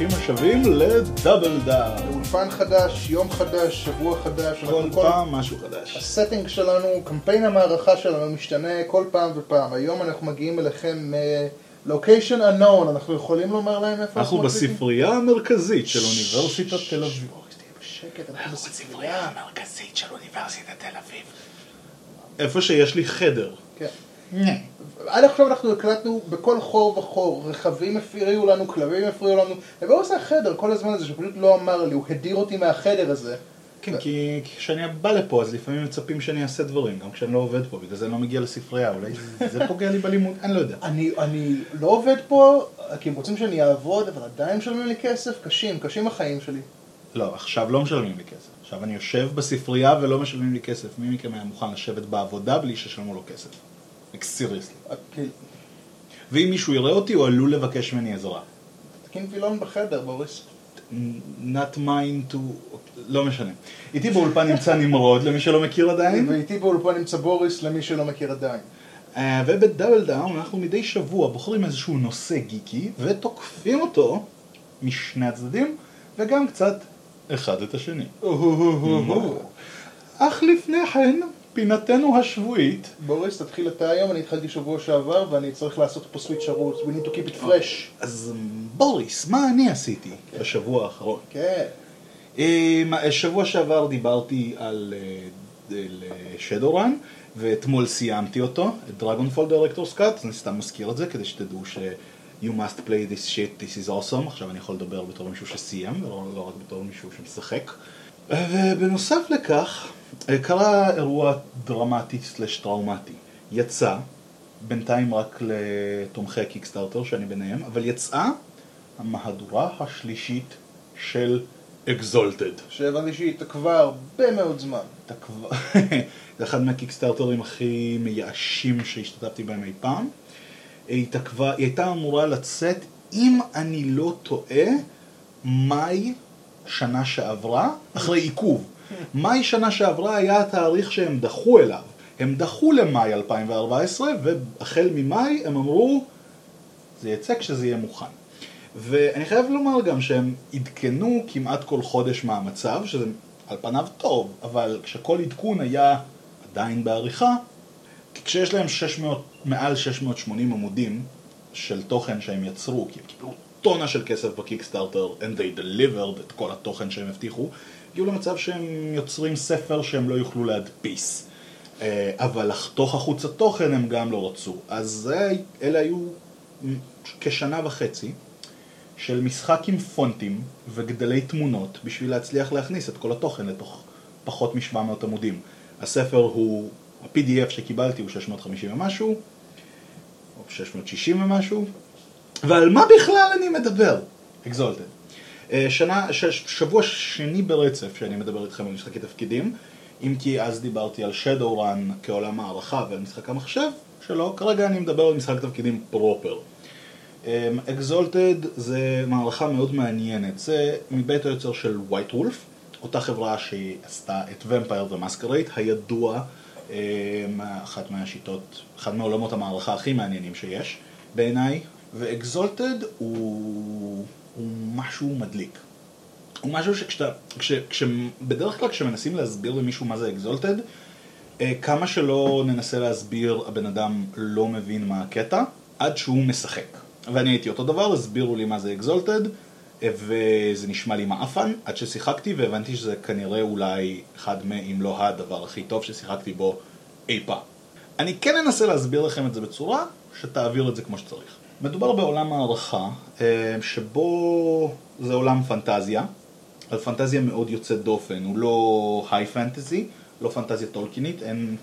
וברוכים השבים ל Double Down. אולפן חדש, יום חדש, שבוע חדש. כל אנחנו פעם משהו חדש. ה setting שלנו, קמפיין המערכה שלנו משתנה כל פעם ופעם. היום אנחנו מגיעים אליכם מ location unknown, אנחנו יכולים לומר להם איפה אנחנו מקליטים? בספרייה המרכזית של אוניברסיטת תל אביב. אנחנו בספרייה. המרכזית של אוניברסיטת תל אביב. איפה שיש לי חדר. כן. עד עכשיו אנחנו הקלטנו בכל חור וחור, רכבים הפריעו לנו, כלבים הפריעו לנו, ובואו עושה החדר כל הזמן הזה שפשוט לא אמר לי, הוא הדיר אותי מהחדר הזה. כן, כי כשאני בא לפה אז לפעמים מצפים שאני אעשה דברים, גם כשאני לא עובד פה, בגלל זה אני לא מגיע לספרייה, אולי זה פוגע לי בלימוד, אני לא יודע. אני, אני לא עובד פה, כי הם רוצים שאני אעבוד, אבל עדיין משלמים לי כסף, קשים, קשים החיים שלי. לא, עכשיו לא משלמים לי כסף. עכשיו אני יושב בספרייה ולא משלמים לי כסף. מי מכם היה מוכן לשבת בעבודה בלי שישלמו לו כסף? כי- ואם מישהו יראה אותי, הוא עלול לבקש ממני עזרה. תקים וילון בחדר, בוריס. not mine to... לא משנה. איתי באולפן נמצא נמרוד, למי שלא מכיר עדיין. ואיתי באולפן נמצא בוריס, למי שלא מכיר עדיין. אה, וב Double Down אנחנו מדי שבוע בוחרים איזשהו נושא גיקי ותוקפים אותו משני הצדדים וגם קצת אחד את השני. אך לפני כן, פינתנו השבועית בוריס, תתחיל אתה היום, אני התחלתי שבוע שעבר, ואני צריך לעשות פה switcharoo. We need to keep it fresh. אז בוריס, מה אני עשיתי בשבוע האחרון? כן. אמ, שבוע שעבר דיברתי על Shadowrun, ואתמול סיימתי אותו, את Dragonfall Director's Cut, אני סתם מזכיר את זה כדי שתדעו ש... You must play this shit, this is awesome, עכשיו אני יכול לדבר בתור מישהו שסיים, ולא לא רק בתור מישהו שמשחק. ובנוסף לכך, קרה אירוע דרמטי סלש טראומטי. יצא, בינתיים רק לתומכי הקיקסטארטר שאני ביניהם, אבל יצאה המהדורה השלישית של אקזולטד. שהבנתי שהיא התעכבה הרבה מאוד זמן. זה אחד מהקיקסטארטרים הכי מייאשים שהשתתפתי בהם אי פעם. היא, התעכבה, היא הייתה אמורה לצאת, אם אני לא טועה, מאי שנה שעברה, אחרי עיכוב. מאי שנה שעברה היה התאריך שהם דחו אליו. הם דחו למאי 2014, והחל ממאי הם אמרו, זה יצא כשזה יהיה מוכן. ואני חייב לומר גם שהם עדכנו כמעט כל חודש מהמצב, שזה על פניו טוב, אבל כשכל עדכון היה עדיין בעריכה, כי כשיש להם 600, מעל 680 עמודים של תוכן שהם יצרו, כי הם קיבלו טונה של כסף בקיקסטארטר, and they delivered את כל התוכן שהם הבטיחו, הגיעו למצב שהם יוצרים ספר שהם לא יוכלו להדפיס. אה, אבל לחתוך החוצה תוכן הם גם לא רצו. אז אלה היו כשנה וחצי של משחק עם פונטים וגדלי תמונות בשביל להצליח להכניס את כל התוכן לתוך פחות מ-700 עמודים. הספר הוא, ה-PDF שקיבלתי הוא 650 ומשהו, או 660 ומשהו, ועל מה בכלל אני מדבר? אקזולטד. שנה, ש, שבוע שני ברצף שאני מדבר איתכם על משחקי תפקידים, אם כי אז דיברתי על Shadowrun כעולם הערכה ועל משחק המחשב שלו, כרגע אני מדבר על משחק תפקידים פרופר. אקזולטד זה מערכה מאוד מעניינת, זה מבית היוצר של White Wolf, אותה חברה שעשתה את the Masquerade, הידוע, אמ, אחת מהשיטות, אחד מעולמות המערכה הכי מעניינים שיש בעיניי, ואקזולטד הוא, הוא משהו מדליק. הוא משהו שכשאתה, כש, כש, בדרך כלל כשמנסים להסביר למישהו מה זה אקזולטד, כמה שלא ננסה להסביר, הבן אדם לא מבין מה הקטע, עד שהוא משחק. ואני הייתי אותו דבר, הסבירו לי מה זה אקזולטד, וזה נשמע לי מעפן, עד ששיחקתי והבנתי שזה כנראה אולי אחד מ... אם לא הדבר הכי טוב ששיחקתי בו אי פעם. אני כן אנסה להסביר לכם את זה בצורה שתעביר את זה כמו שצריך. מדובר בעולם הערכה, שבו זה עולם פנטזיה, על פנטזיה מאוד יוצאת דופן, הוא לא היי פנטזי, לא פנטזיה טולקינית, אין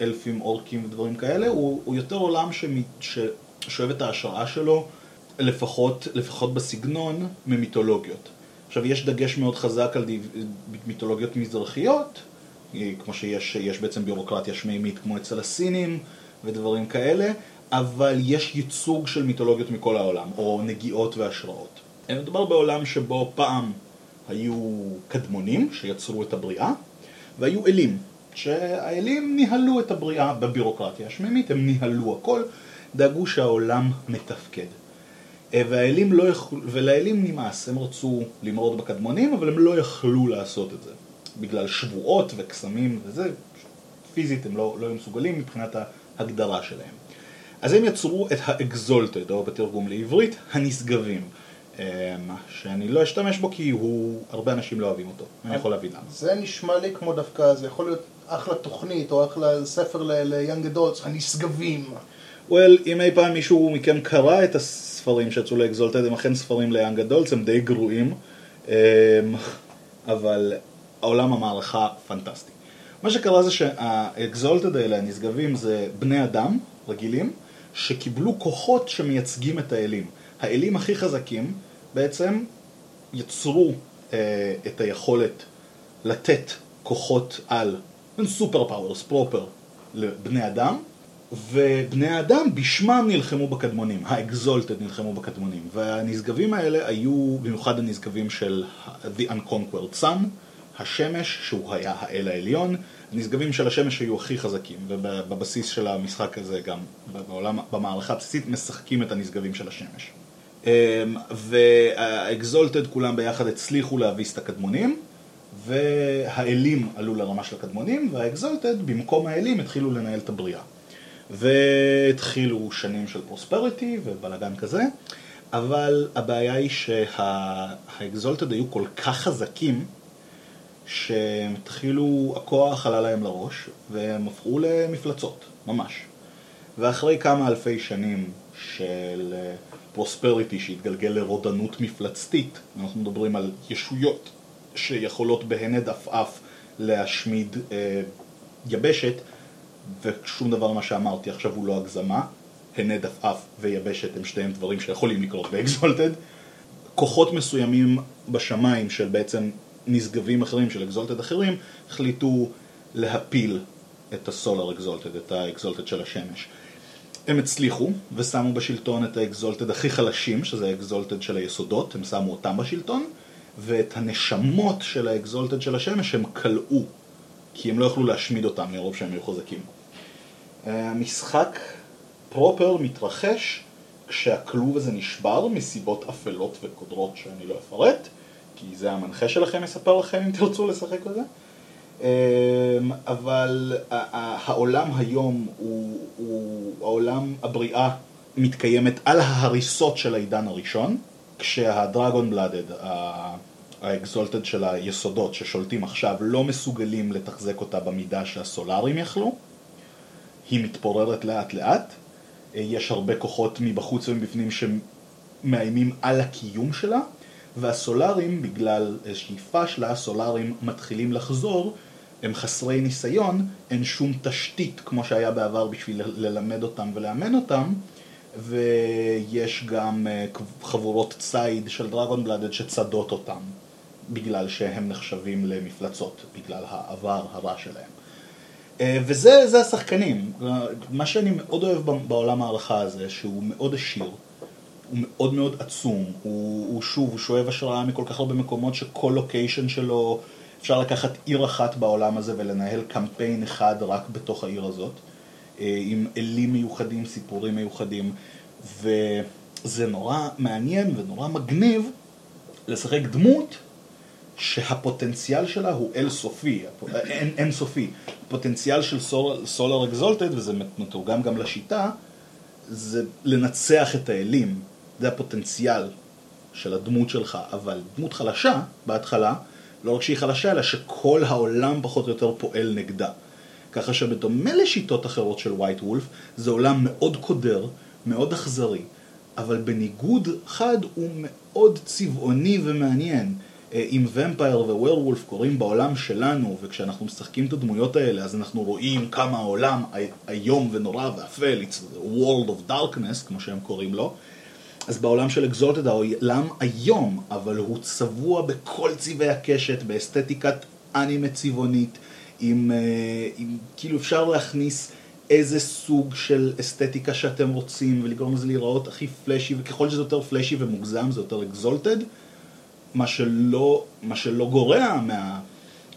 אלפים, אורקים ודברים כאלה, הוא, הוא יותר עולם שמ... ש... שואב את ההשראה שלו, לפחות, לפחות בסגנון, ממיתולוגיות. עכשיו, יש דגש מאוד חזק על דיו... מיתולוגיות מזרחיות, כמו שיש יש בעצם ביורוקרטיה שמימית כמו אצל הסינים ודברים כאלה, אבל יש ייצוג של מיתולוגיות מכל העולם, או נגיעות והשראות. מדובר בעולם שבו פעם היו קדמונים שיצרו את הבריאה, והיו אלים, שהאלים ניהלו את הבריאה בבירוקרטיה השמימית, הם ניהלו הכל, דאגו שהעולם מתפקד. אה, והאלים לא יכלו, ולאלים נמאס, הם רצו למרוד בקדמונים, אבל הם לא יכלו לעשות את זה. בגלל שבועות וקסמים וזה, פיזית הם לא, לא היו מסוגלים מבחינת ההגדרה שלהם. אז הם יצרו את האקזולטד, או בתרגום לעברית, הנשגבים. אמ, שאני לא אשתמש בו כי הוא, הרבה אנשים לא אוהבים אותו, אני יכול להבין למה. זה נשמע לי כמו דווקא, זה יכול להיות אחלה תוכנית או אחלה ספר ליאנג אדולטס, הנשגבים. well, אם אי פעם מישהו מכם קרא את הספרים שיצאו לאקזולטד, הם אכן ספרים ליאנג אדולטס, הם די גרועים, אמ, אבל העולם המערכה פנטסטי. מה שקרה זה שהאקזולטד האלה, הנשגבים, זה בני אדם רגילים, שקיבלו כוחות שמייצגים את האלים. האלים הכי חזקים בעצם יצרו אה, את היכולת לתת כוחות על, super powers proper, לבני אדם, ובני האדם בשמם נלחמו בקדמונים, ה Exalted נלחמו בקדמונים, והנשגבים האלה היו במיוחד הנשגבים של The Unconquered Sun, השמש, שהוא היה האל העליון, הנשגבים של השמש היו הכי חזקים, ובבסיס של המשחק הזה גם, בעולם, במערכה הבסיסית, משחקים את הנשגבים של השמש. אמ, וה Exalted כולם ביחד הצליחו להביס את הקדמונים, והאלים עלו לרמה של הקדמונים, והאקזולטד במקום האלים התחילו לנהל את הבריאה. והתחילו שנים של פרוספריטי ובלאגן כזה, אבל הבעיה היא שהאקזולטד היו כל כך חזקים, שהם התחילו, הכוח עלה להם לראש, והם הפכו למפלצות, ממש. ואחרי כמה אלפי שנים של פרוספריטי שהתגלגל לרודנות מפלצתית, אנחנו מדברים על ישויות שיכולות בהנד עפעף להשמיד אה, יבשת, ושום דבר מה שאמרתי עכשיו הוא לא הגזמה, הנד עפעף ויבשת הם שתיהם דברים שיכולים לקרות ב Exalted. כוחות מסוימים בשמיים של בעצם נשגבים אחרים של Exalted אחרים, החליטו להפיל את ה Solar Exalted, את ה Exalted של השמש. הם הצליחו ושמו בשלטון את ה Exalted הכי חלשים, שזה ה Exalted של היסודות, הם שמו אותם בשלטון, ואת הנשמות של האקזולטד של השמש הם כלאו, כי הם לא יכלו להשמיד אותם מרוב שהם היו חזקים. המשחק פרופר מתרחש כשהכלוב הזה נשבר מסיבות אפלות וקודרות שאני לא אפרט, כי זה המנחה שלכם יספר לכם אם תרצו לשחק בזה. אמ, אבל העולם היום הוא, הוא העולם, הבריאה מתקיימת על ההריסות של העידן הראשון, כשהדרגון בלאדד, האקזולטד של היסודות ששולטים עכשיו, לא מסוגלים לתחזק אותה במידה שהסולארים יכלו, היא מתפוררת לאט לאט, יש הרבה כוחות מבחוץ ומבפנים שמאיימים על הקיום שלה, והסולארים, בגלל איזושהי פשלה, הסולארים מתחילים לחזור, הם חסרי ניסיון, אין שום תשתית כמו שהיה בעבר בשביל ללמד אותם ולאמן אותם, ויש גם אה, חבורות ציד של דרגון בלאדד שצדות אותם, בגלל שהם נחשבים למפלצות, בגלל העבר הרע שלהם. אה, וזה השחקנים, מה שאני מאוד אוהב בעולם הערכה הזה, שהוא מאוד עשיר. הוא מאוד מאוד עצום, הוא, הוא שוב, הוא שואב השראה מכל כך הרבה מקומות שכל לוקיישן שלו, אפשר לקחת עיר אחת בעולם הזה ולנהל קמפיין אחד רק בתוך העיר הזאת, אה, עם אלים מיוחדים, סיפורים מיוחדים, וזה נורא מעניין ונורא מגניב לשחק דמות שהפוטנציאל שלה הוא אל סופי, אין, אין סופי. הפוטנציאל של סולר אקזולטד, וזה מתורגם גם לשיטה, זה לנצח את האלים. זה הפוטנציאל של הדמות שלך, אבל דמות חלשה בהתחלה, לא רק שהיא חלשה, אלא שכל העולם פחות או יותר פועל נגדה. ככה שבדומה לשיטות אחרות של ווייט וולף, זה עולם מאוד קודר, מאוד אכזרי, אבל בניגוד חד הוא מאוד צבעוני ומעניין. אה, אם ומפייר ווירוולף קורים בעולם שלנו, וכשאנחנו משחקים את הדמויות האלה, אז אנחנו רואים כמה העולם איום ונורא ואפל, it's the world of darkness, כמו שהם קוראים לו, אז בעולם של אקזולטד העולם היום, אבל הוא צבוע בכל צבעי הקשת, באסתטיקת אנימה צבעונית, עם, אה, עם כאילו אפשר להכניס איזה סוג של אסתטיקה שאתם רוצים ולגרום לזה להיראות הכי פלאשי, וככל שזה יותר פלאשי ומוגזם זה יותר אקזולטד, מה שלא, מה שלא גורע מה,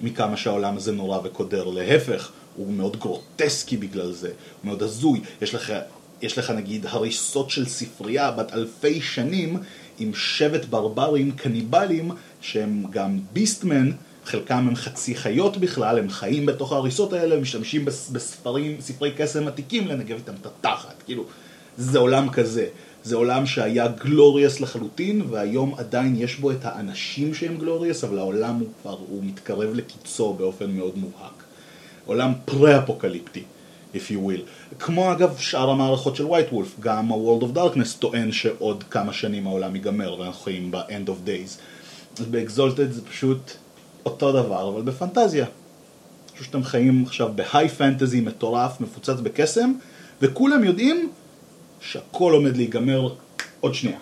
מכמה שהעולם הזה נורא וקודר, להפך, הוא מאוד גרוטסקי בגלל זה, הוא מאוד הזוי, יש לך יש לך נגיד הריסות של ספרייה בת אלפי שנים עם שבט ברברים קניבלים שהם גם ביסטמן, חלקם הם חצי חיות בכלל, הם חיים בתוך ההריסות האלה, משתמשים בס- בספרים, ספרי קסם עתיקים לנגב איתם את התחת, כאילו, זה עולם כזה. זה עולם שהיה גלוריאס לחלוטין, והיום עדיין יש בו את האנשים שהם גלוריאס, אבל העולם הוא כבר, הוא מתקרב לקיצו באופן מאוד מובהק. עולם פרה-אפוקליפטי, if you will. כמו אגב שאר המערכות של White Wolf, גם ה-World of Darkness טוען שעוד כמה שנים העולם ייגמר ואנחנו חיים ב-end of days. אז באקזולטד זה פשוט אותו דבר, אבל בפנטזיה. פשוט שאתם חיים עכשיו בהיי פנטזי מטורף, מפוצץ בקסם, וכולם יודעים שהכל עומד להיגמר עוד שנייה.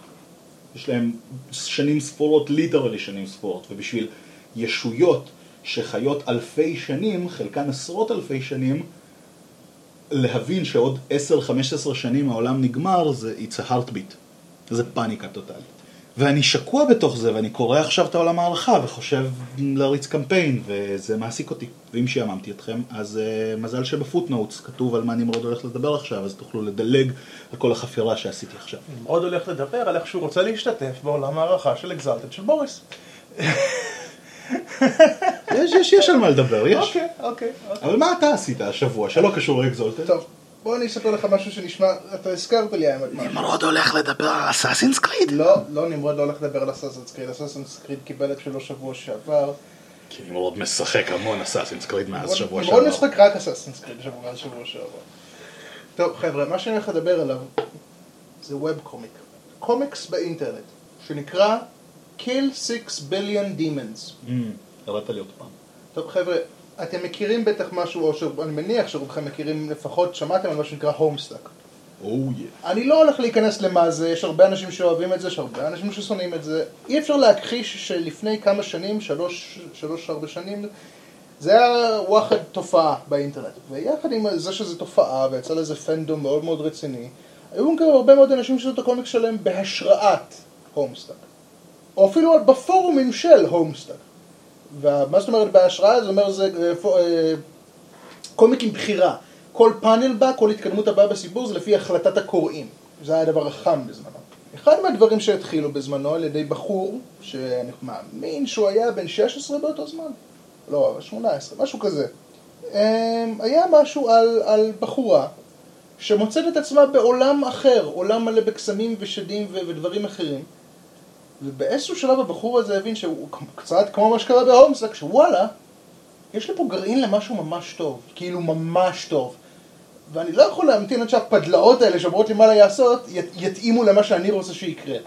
יש להם שנים ספורות, ליטרלי שנים ספורות, ובשביל ישויות שחיות אלפי שנים, חלקן עשרות אלפי שנים, להבין שעוד 10-15 שנים העולם נגמר, זה it's a heartbeat. זה פאניקה טוטאלית. ואני שקוע בתוך זה, ואני קורא עכשיו את העולם הערכה, וחושב להריץ קמפיין, וזה מעסיק אותי. ואם שיעממתי אתכם, אז uh, מזל שבפוטנוטס כתוב על מה נמרוד הולך לדבר עכשיו, אז תוכלו לדלג על כל החפירה שעשיתי עכשיו. נמרוד הולך לדבר על איך שהוא רוצה להשתתף בעולם הערכה של אקזלטד של בוריס. יש, יש, יש על מה לדבר, יש. אוקיי, אוקיי. אוקיי. אבל מה אתה עשית השבוע, שלא קשור לאקזולטד? טוב, בוא אני אספר לך משהו שנשמע, אתה הזכרת לי האמת. נמרוד הולך לדבר על Assassin's Creed? לא, לא, נמרוד לא הולך לדבר על Assassin's Creed, Assassin's Creed קיבל את שלו שבוע שעבר. כי נמרוד משחק המון Assassin's Creed מאז שבוע נמרוד שעבר. משחק רק Assassin's Creed שבוע שבוע שעבר. טוב חבר'ה, מה שאני הולך לדבר עליו זה web comic. קומיקס באינטרנט, שנקרא Kill 6 Billion Demons. אמ, הראת לי עוד פעם. טוב חבר'ה, אתם מכירים בטח משהו, או שאני מניח שרובכם מכירים לפחות, שמעתם על מה שנקרא Homestuck. Yeah. אני לא הולך להיכנס למה זה, יש הרבה אנשים שאוהבים את זה, יש הרבה אנשים ששונאים את זה. אי אפשר להכחיש שלפני כמה שנים, שלוש, שלוש ארבע שנים, זה היה וואחד תופעה באינטרנט. ויחד עם זה שזה תופעה, ויצא לזה fandom מאוד מאוד רציני, היו גם הרבה מאוד אנשים שעשו את הקומיקס שלהם בהשראת Homestuck. או אפילו בפורומים של Homestuck. ומה זאת אומרת בהשראה? זאת אומרת זה אה, אה, comic עם בחירה. כל פאנל בה, כל התקדמות הבאה בסיפור זה לפי החלטת הקוראים. זה היה הדבר החם בזמנו. אחד מהדברים שהתחילו בזמנו על ידי בחור, שאני מאמין שהוא היה בן 16 באותו זמן, לא, אבל 18, משהו כזה. אמ, היה משהו על, על בחורה שמוצאת את עצמה בעולם אחר, עולם מלא בקסמים ושדים ודברים אחרים. ובאיזשהו שלב הבחור הזה הבין שהוא קצת כמו מה שקרה בהומסק, שוואלה, יש לי פה גרעין למשהו ממש טוב, כאילו ממש טוב. ואני לא יכול להמתין עד שהפדלאות האלה שאומרות לי מה לעשות, ית- יתאימו למה שאני רוצה שיקרה.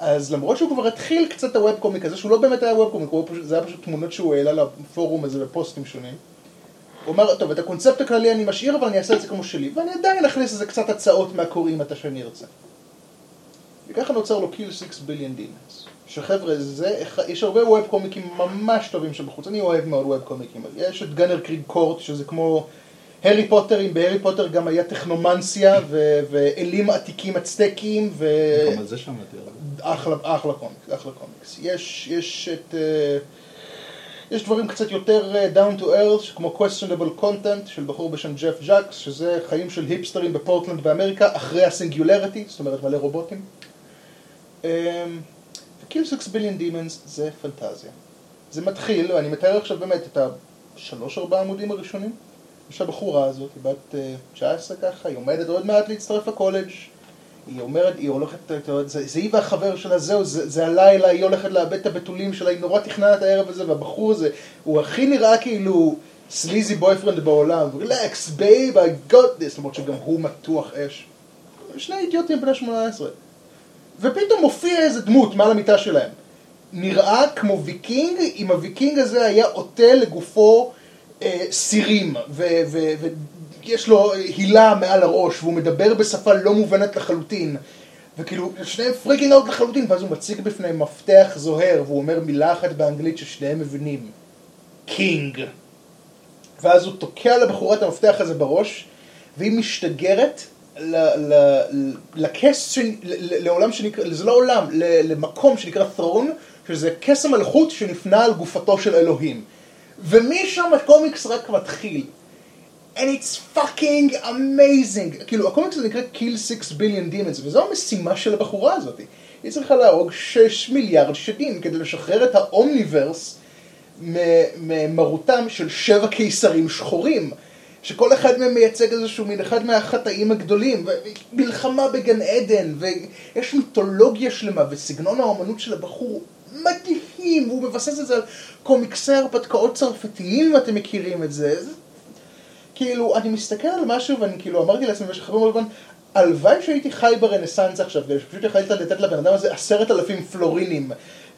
אז למרות שהוא כבר התחיל קצת את הווב קומיק הזה, שהוא לא באמת היה ווב קומיק, זה היה פשוט תמונות שהוא העלה לפורום הזה בפוסטים שונים. הוא אומר, טוב, את הקונספט הכללי אני משאיר, אבל אני אעשה את זה כמו שלי, ואני עדיין אכניס לזה קצת הצעות מהקוראים מתי שאני ארצה. וככה נוצר לו Kill 6 Billion Demons. שחבר'ה, זה, יש הרבה web קומיקים ממש טובים שבחוץ, אני אוהב מאוד web קומיקים. יש את Gunnerkrigg Court, שזה כמו הארי פוטר, אם בהארי פוטר גם היה טכנומנסיה ו- ואלים עתיקים אצטקים, ו... גם על זה שמעתי. אבל. אחלה, אחלה קומיקס, אחלה קומיקס. יש, יש את... אה, יש דברים קצת יותר אה, down to earth, כמו Questionable Content של בחור בשם ג'ף ג'קס, שזה חיים של היפסטרים בפורטלנד באמריקה, אחרי ה singularity, זאת אומרת מלא רובוטים. ו Kill 6 Billion Demons זה פנטזיה. זה מתחיל, ואני מתאר עכשיו באמת את השלוש ארבעה עמודים הראשונים. יש הבחורה הזאת, היא בת אה, 19 ככה, היא עומדת עוד מעט להצטרף לקולג', היא אומרת, היא הולכת, זה, זה היא והחבר שלה, זהו, זה, זה הלילה, היא הולכת לאבד את הבתולים שלה, היא נורא תכננה את הערב הזה, והבחור הזה, הוא הכי נראה כאילו sleazy boyfriend בעולם, relax, babe, I got this, למרות שגם הוא מתוח אש. שני אידיוטים בני 18. ופתאום מופיע איזה דמות מעל המיטה שלהם. נראה כמו ויקינג, אם הוויקינג הזה היה עוטה לגופו אה, סירים, ויש לו הילה מעל הראש, והוא מדבר בשפה לא מובנת לחלוטין. וכאילו, שניהם freaking out לחלוטין, ואז הוא מציג בפניהם מפתח זוהר, והוא אומר מילה אחת באנגלית ששניהם מבינים. King. ואז הוא תוקע לבחורה את המפתח הזה בראש, והיא משתגרת ל- ל- לקס, ש- ל- ל- לעולם שנקרא, זה לא עולם, למקום שנקרא ת'רון, שזה כס המלכות שנפנה על גופתו של אלוהים. ומשם הקומיקס רק מתחיל. and it's fucking amazing. כאילו, הקומיקס הזה נקרא Kill 6 billion demons, וזו המשימה של הבחורה הזאת. היא צריכה להרוג 6 מיליארד שדים כדי לשחרר את האומניברס ממרותם של שבע קיסרים שחורים. שכל אחד מהם מייצג איזשהו מין אחד מהחטאים הגדולים, ומלחמה בגן עדן, ויש מיתולוגיה שלמה, וסגנון האומנות של הבחור מדהים, והוא מבסס את זה על קומיקסי הרפתקאות צרפתיים, אם אתם מכירים את זה. זה כאילו, אני מסתכל על משהו, ואני כאילו אמרתי לעצמי במשך הרבה מאוד זמן, הלוואי שהייתי חי ברנסאנס עכשיו, כדי שפשוט יכולת לתת לבן אדם הזה עשרת אלפים פלורינים.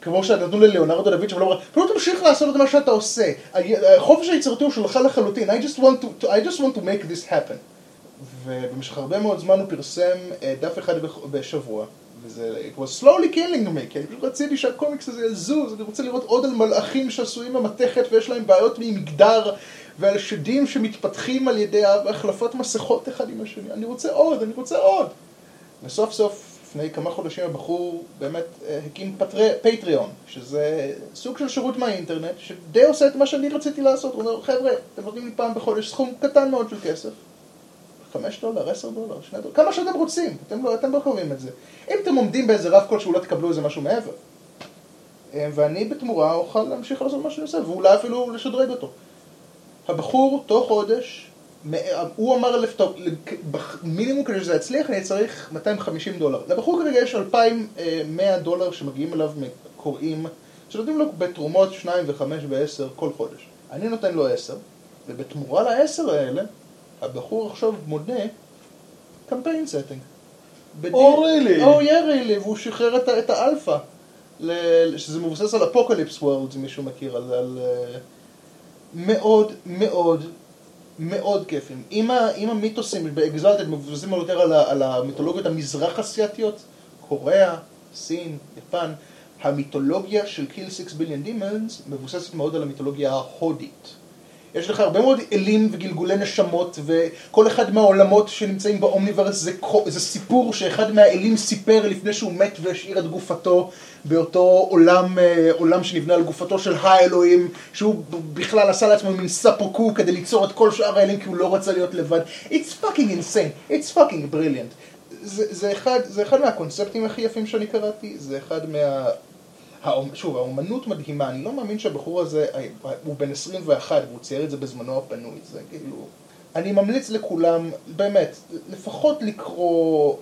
כמו שנתנו לליאונרדו דוד לא פשוט תמשיך לעשות את מה שאתה עושה. חופש היצירתי הוא שלך לחלוטין. I just want to, I just want to make this happen. ובמשך הרבה מאוד זמן הוא פרסם אה, דף אחד בשבוע. וזה it was slowly killing me, כי אני פשוט רציתי שהקומיקס הזה יזוז, אני רוצה לראות עוד על מלאכים שעשויים במתכת ויש להם בעיות ממגדר ועל שדים שמתפתחים על ידי החלפת מסכות אחד עם השני. אני רוצה עוד, אני רוצה עוד. וסוף סוף לפני כמה חודשים הבחור באמת אה, הקים פטרי, פטריון, שזה סוג של שירות מהאינטרנט, שדי עושה את מה שאני רציתי לעשות. הוא אומר, חבר'ה, אתם נותנים לי פעם בחודש סכום קטן מאוד של כסף. חמש דולר, עשר דולר, שני דולר, כמה שאתם רוצים, אתם לא, אתם לא קוראים את זה. אם אתם עומדים באיזה רף כלשהו, לא תקבלו איזה משהו מעבר. אה, ואני בתמורה אוכל להמשיך לעשות מה שאני עושה, ואולי אפילו לשדרג אותו. הבחור, תוך חודש, הוא אמר מינימום כדי שזה יצליח אני צריך 250 דולר. לבחור כרגע יש 2,100 דולר שמגיעים אליו מקוראים שנותנים לו בתרומות 2 ו-5 ו-10 כל חודש. אני נותן לו 10, ובתמורה ל-10 האלה, הבחור עכשיו מונה campaign setting. Oh really. Oh ya really, והוא שחרר את, את האלפא. שזה מבוסס על Apocalypse World, אם מישהו מכיר, על, על אה, מאוד מאוד מאוד כיפים. אם, ה, אם המיתוסים באקזלטד מבוססים יותר על, על המיתולוגיות המזרח אסייתיות, קוריאה, סין, יפן, המיתולוגיה של קיל 6 ביליון דימנס מבוססת מאוד על המיתולוגיה ההודית. יש לך הרבה מאוד אלים וגלגולי נשמות, וכל אחד מהעולמות שנמצאים באומניברס זה, זה סיפור שאחד מהאלים סיפר לפני שהוא מת והשאיר את גופתו באותו עולם, אה, עולם שנבנה על גופתו של האלוהים, שהוא בכלל עשה לעצמו מין ספוקו כדי ליצור את כל שאר האלים כי הוא לא רצה להיות לבד. It's fucking insane, it's fucking brilliant. זה, זה, אחד, זה אחד מהקונספטים הכי יפים שאני קראתי, זה אחד מה... שוב, האומנות מדהימה, אני לא מאמין שהבחור הזה, הוא בן 21 והוא צייר את זה בזמנו הפנוי, זה כאילו... אני ממליץ לכולם, באמת, לפחות לקרוא,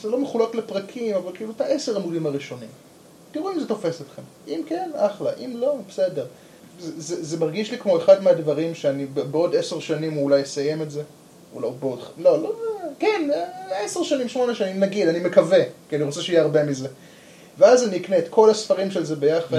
זה לא מחולק לפרקים, אבל כאילו את העשר עמודים הראשונים. תראו אם זה תופס אתכם. אם כן, אחלה, אם לא, בסדר. זה, זה, זה מרגיש לי כמו אחד מהדברים שאני בעוד עשר שנים אולי אסיים את זה. אולי בעוד... לא, לא, כן, עשר שנים, שמונה שנים, נגיד, אני מקווה, כי אני רוצה שיהיה הרבה מזה. ואז אני אקנה את כל הספרים של זה ביחד,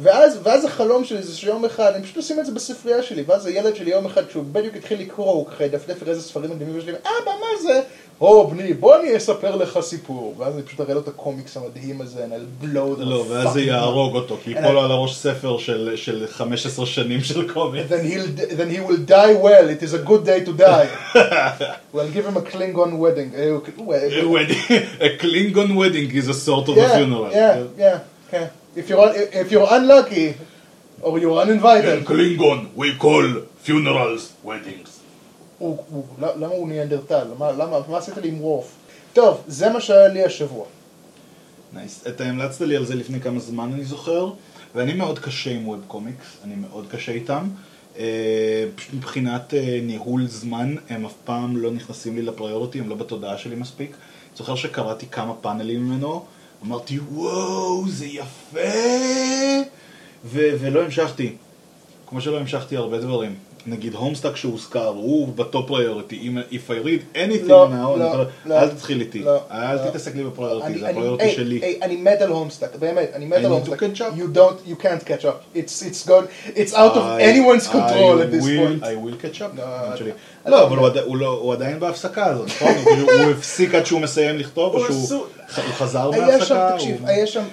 ואז, ואז החלום שלי זה שיום אחד, אני פשוט אשים את זה בספרייה שלי, ואז הילד שלי יום אחד, כשהוא בדיוק התחיל לקרוא, הוא ככה ידפדף איזה ספרים מקדימים שלי, אבא, מה זה? או בני, בוא אני אספר לך סיפור. ואז אני פשוט אראה לו את הקומיקס המדהים הזה, and I'll blow the לא, ואז זה יהרוג אותו, כי ייפול לו על הראש ספר של 15 שנים של קומיקס. then he will die well, it is a good day to die. we'll give him a Klingon wedding. a Klingon wedding is a sort of a funeral. Yeah, yeah, yeah. If you're, if you're unlucky, or you're uninvited. Klingon, we call funerals weddings. הוא, הוא, למה הוא ניאנדרטל? למה, למה, מה עשית לי עם וורף? טוב, זה מה שהיה לי השבוע. Nice. אתה המלצת לי על זה לפני כמה זמן אני זוכר, ואני מאוד קשה עם web comics, אני מאוד קשה איתם. אה, מבחינת אה, ניהול זמן, הם אף פעם לא נכנסים לי ל priority, הם לא בתודעה שלי מספיק. זוכר שקראתי כמה פאנלים ממנו, אמרתי וואו, זה יפה! ולא המשכתי. כמו שלא המשכתי הרבה דברים. נגיד Homestuck שהוזכר, הוא ב top priority, if I read anything לא, now, לא, לא, אל תתחיל איתי, לא, אל לא. תתעסק לי ב priority, זה אני- ה priority שלי. אני מת על Homestuck, באמת, אני מת I על Homestuck. You don't, you can't catch up. It's, it's gone, it's out of anyone's control I at this will- point. I will catch up. לא, לא, אבל הוא לא- הוא עדיין בהפסקה הזאת, נכון? הוא כאילו- הוא הפסיק עד שהוא מסיים לכתוב, או הוא שהוא... חזר מההפסקה?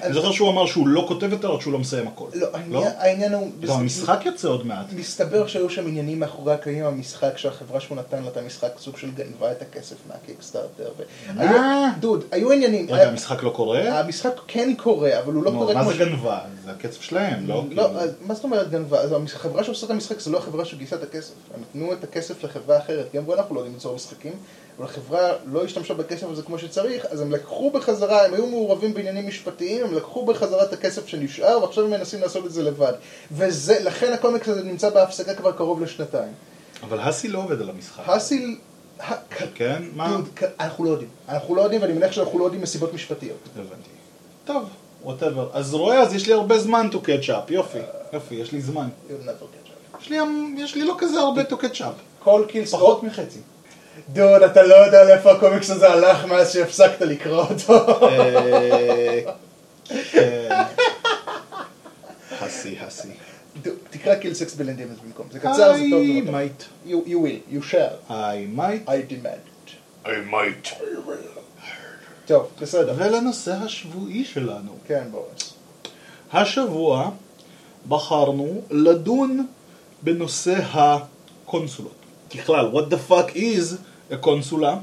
אני זוכר שהוא אמר שהוא לא כותב יותר עד שהוא לא מסיים הכל. לא, העניין- העניין הוא... גם המשחק יוצא עוד מעט. מסתבר שהיו שם עניינים מאחורי הקלעים המשחק שהחברה שהוא נתן לה את המשחק סוג של גנבה את הכסף מהקיקסטארטר. מה? דוד, היו עניינים. רגע, המשחק לא קורה? המשחק כן קורה, אבל הוא לא קורה מה כמו זה גנבה? זה הקצב שלהם, לא? לא, מה זאת אומרת גנבה? החברה שעושה את המשחק זה לא החברה שגייסה את הכסף. הם נתנו את הכסף לחברה אחרת, גם בו אנחנו לא יודעים ליצור משחקים, אבל החברה לא השתמשה בכסף הזה כמו שצריך, אז הם לקחו בחזרה, הם היו מעורבים בעניינים משפטיים, הם לקחו בחזרה את הכסף שנשאר, ועכשיו הם מנסים לעשות את זה לבד. וזה, לכן הקומיקס הזה נמצא בהפסקה כבר קרוב לשנתיים. אבל האסי לא עובד על המשחק. האסיל... ה- כן? מה? אנחנו לא יודעים. אנחנו לא יודעים, ואני מניח שאנחנו לא יודעים מסיבות משפטיות. הבנתי. טוב, ווטאבר. אז רואה, אז יש לי הרבה זמן to catch up. יופי, יופי, יש לי זמן. יש לי לא כזה הרבה to catch up. כל קילס... פחות מחצי. דוד, אתה לא יודע לאיפה הקומיקס הזה הלך מאז שהפסקת לקרוא אותו. אה, כן. הסי, הסי. תקרא קיל סקס בלנדימס במקום. זה קצר, זה טוב, I might. You, you will, you shall. I might. I demand it. I might. טוב, בסדר. ולנושא השבועי שלנו. כן, בורס. השבוע בחרנו לדון בנושא הקונסולות. ככלל, what the fuck is a קונסולה,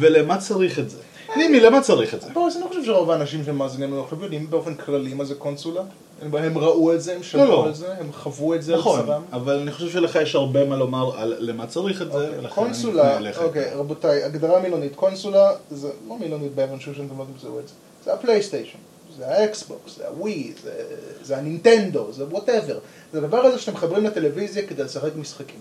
ולמה צריך את זה. נימי, למה צריך את זה? בורס, אני לא חושב שרוב האנשים שמאזינים לנו עכשיו יודעים באופן כללי מה זה קונסולה. הם ראו את זה, הם לא, שמעו לא. על זה, הם חוו את זה נכון. אבל אני חושב שלך יש הרבה מה לומר על למה צריך את זה, קונסולה, אליך. אוקיי, רבותיי, הגדרה מילונית, קונסולה זה לא מילונית באבן שושן, אתם לא תמצאו את זה, זה ה PlayStation, זה ה Xbox, זה הווי, זה הנינטנדו, זה whatever, זה הדבר הזה שאתם מחברים לטלוויזיה כדי לשחק משחקים.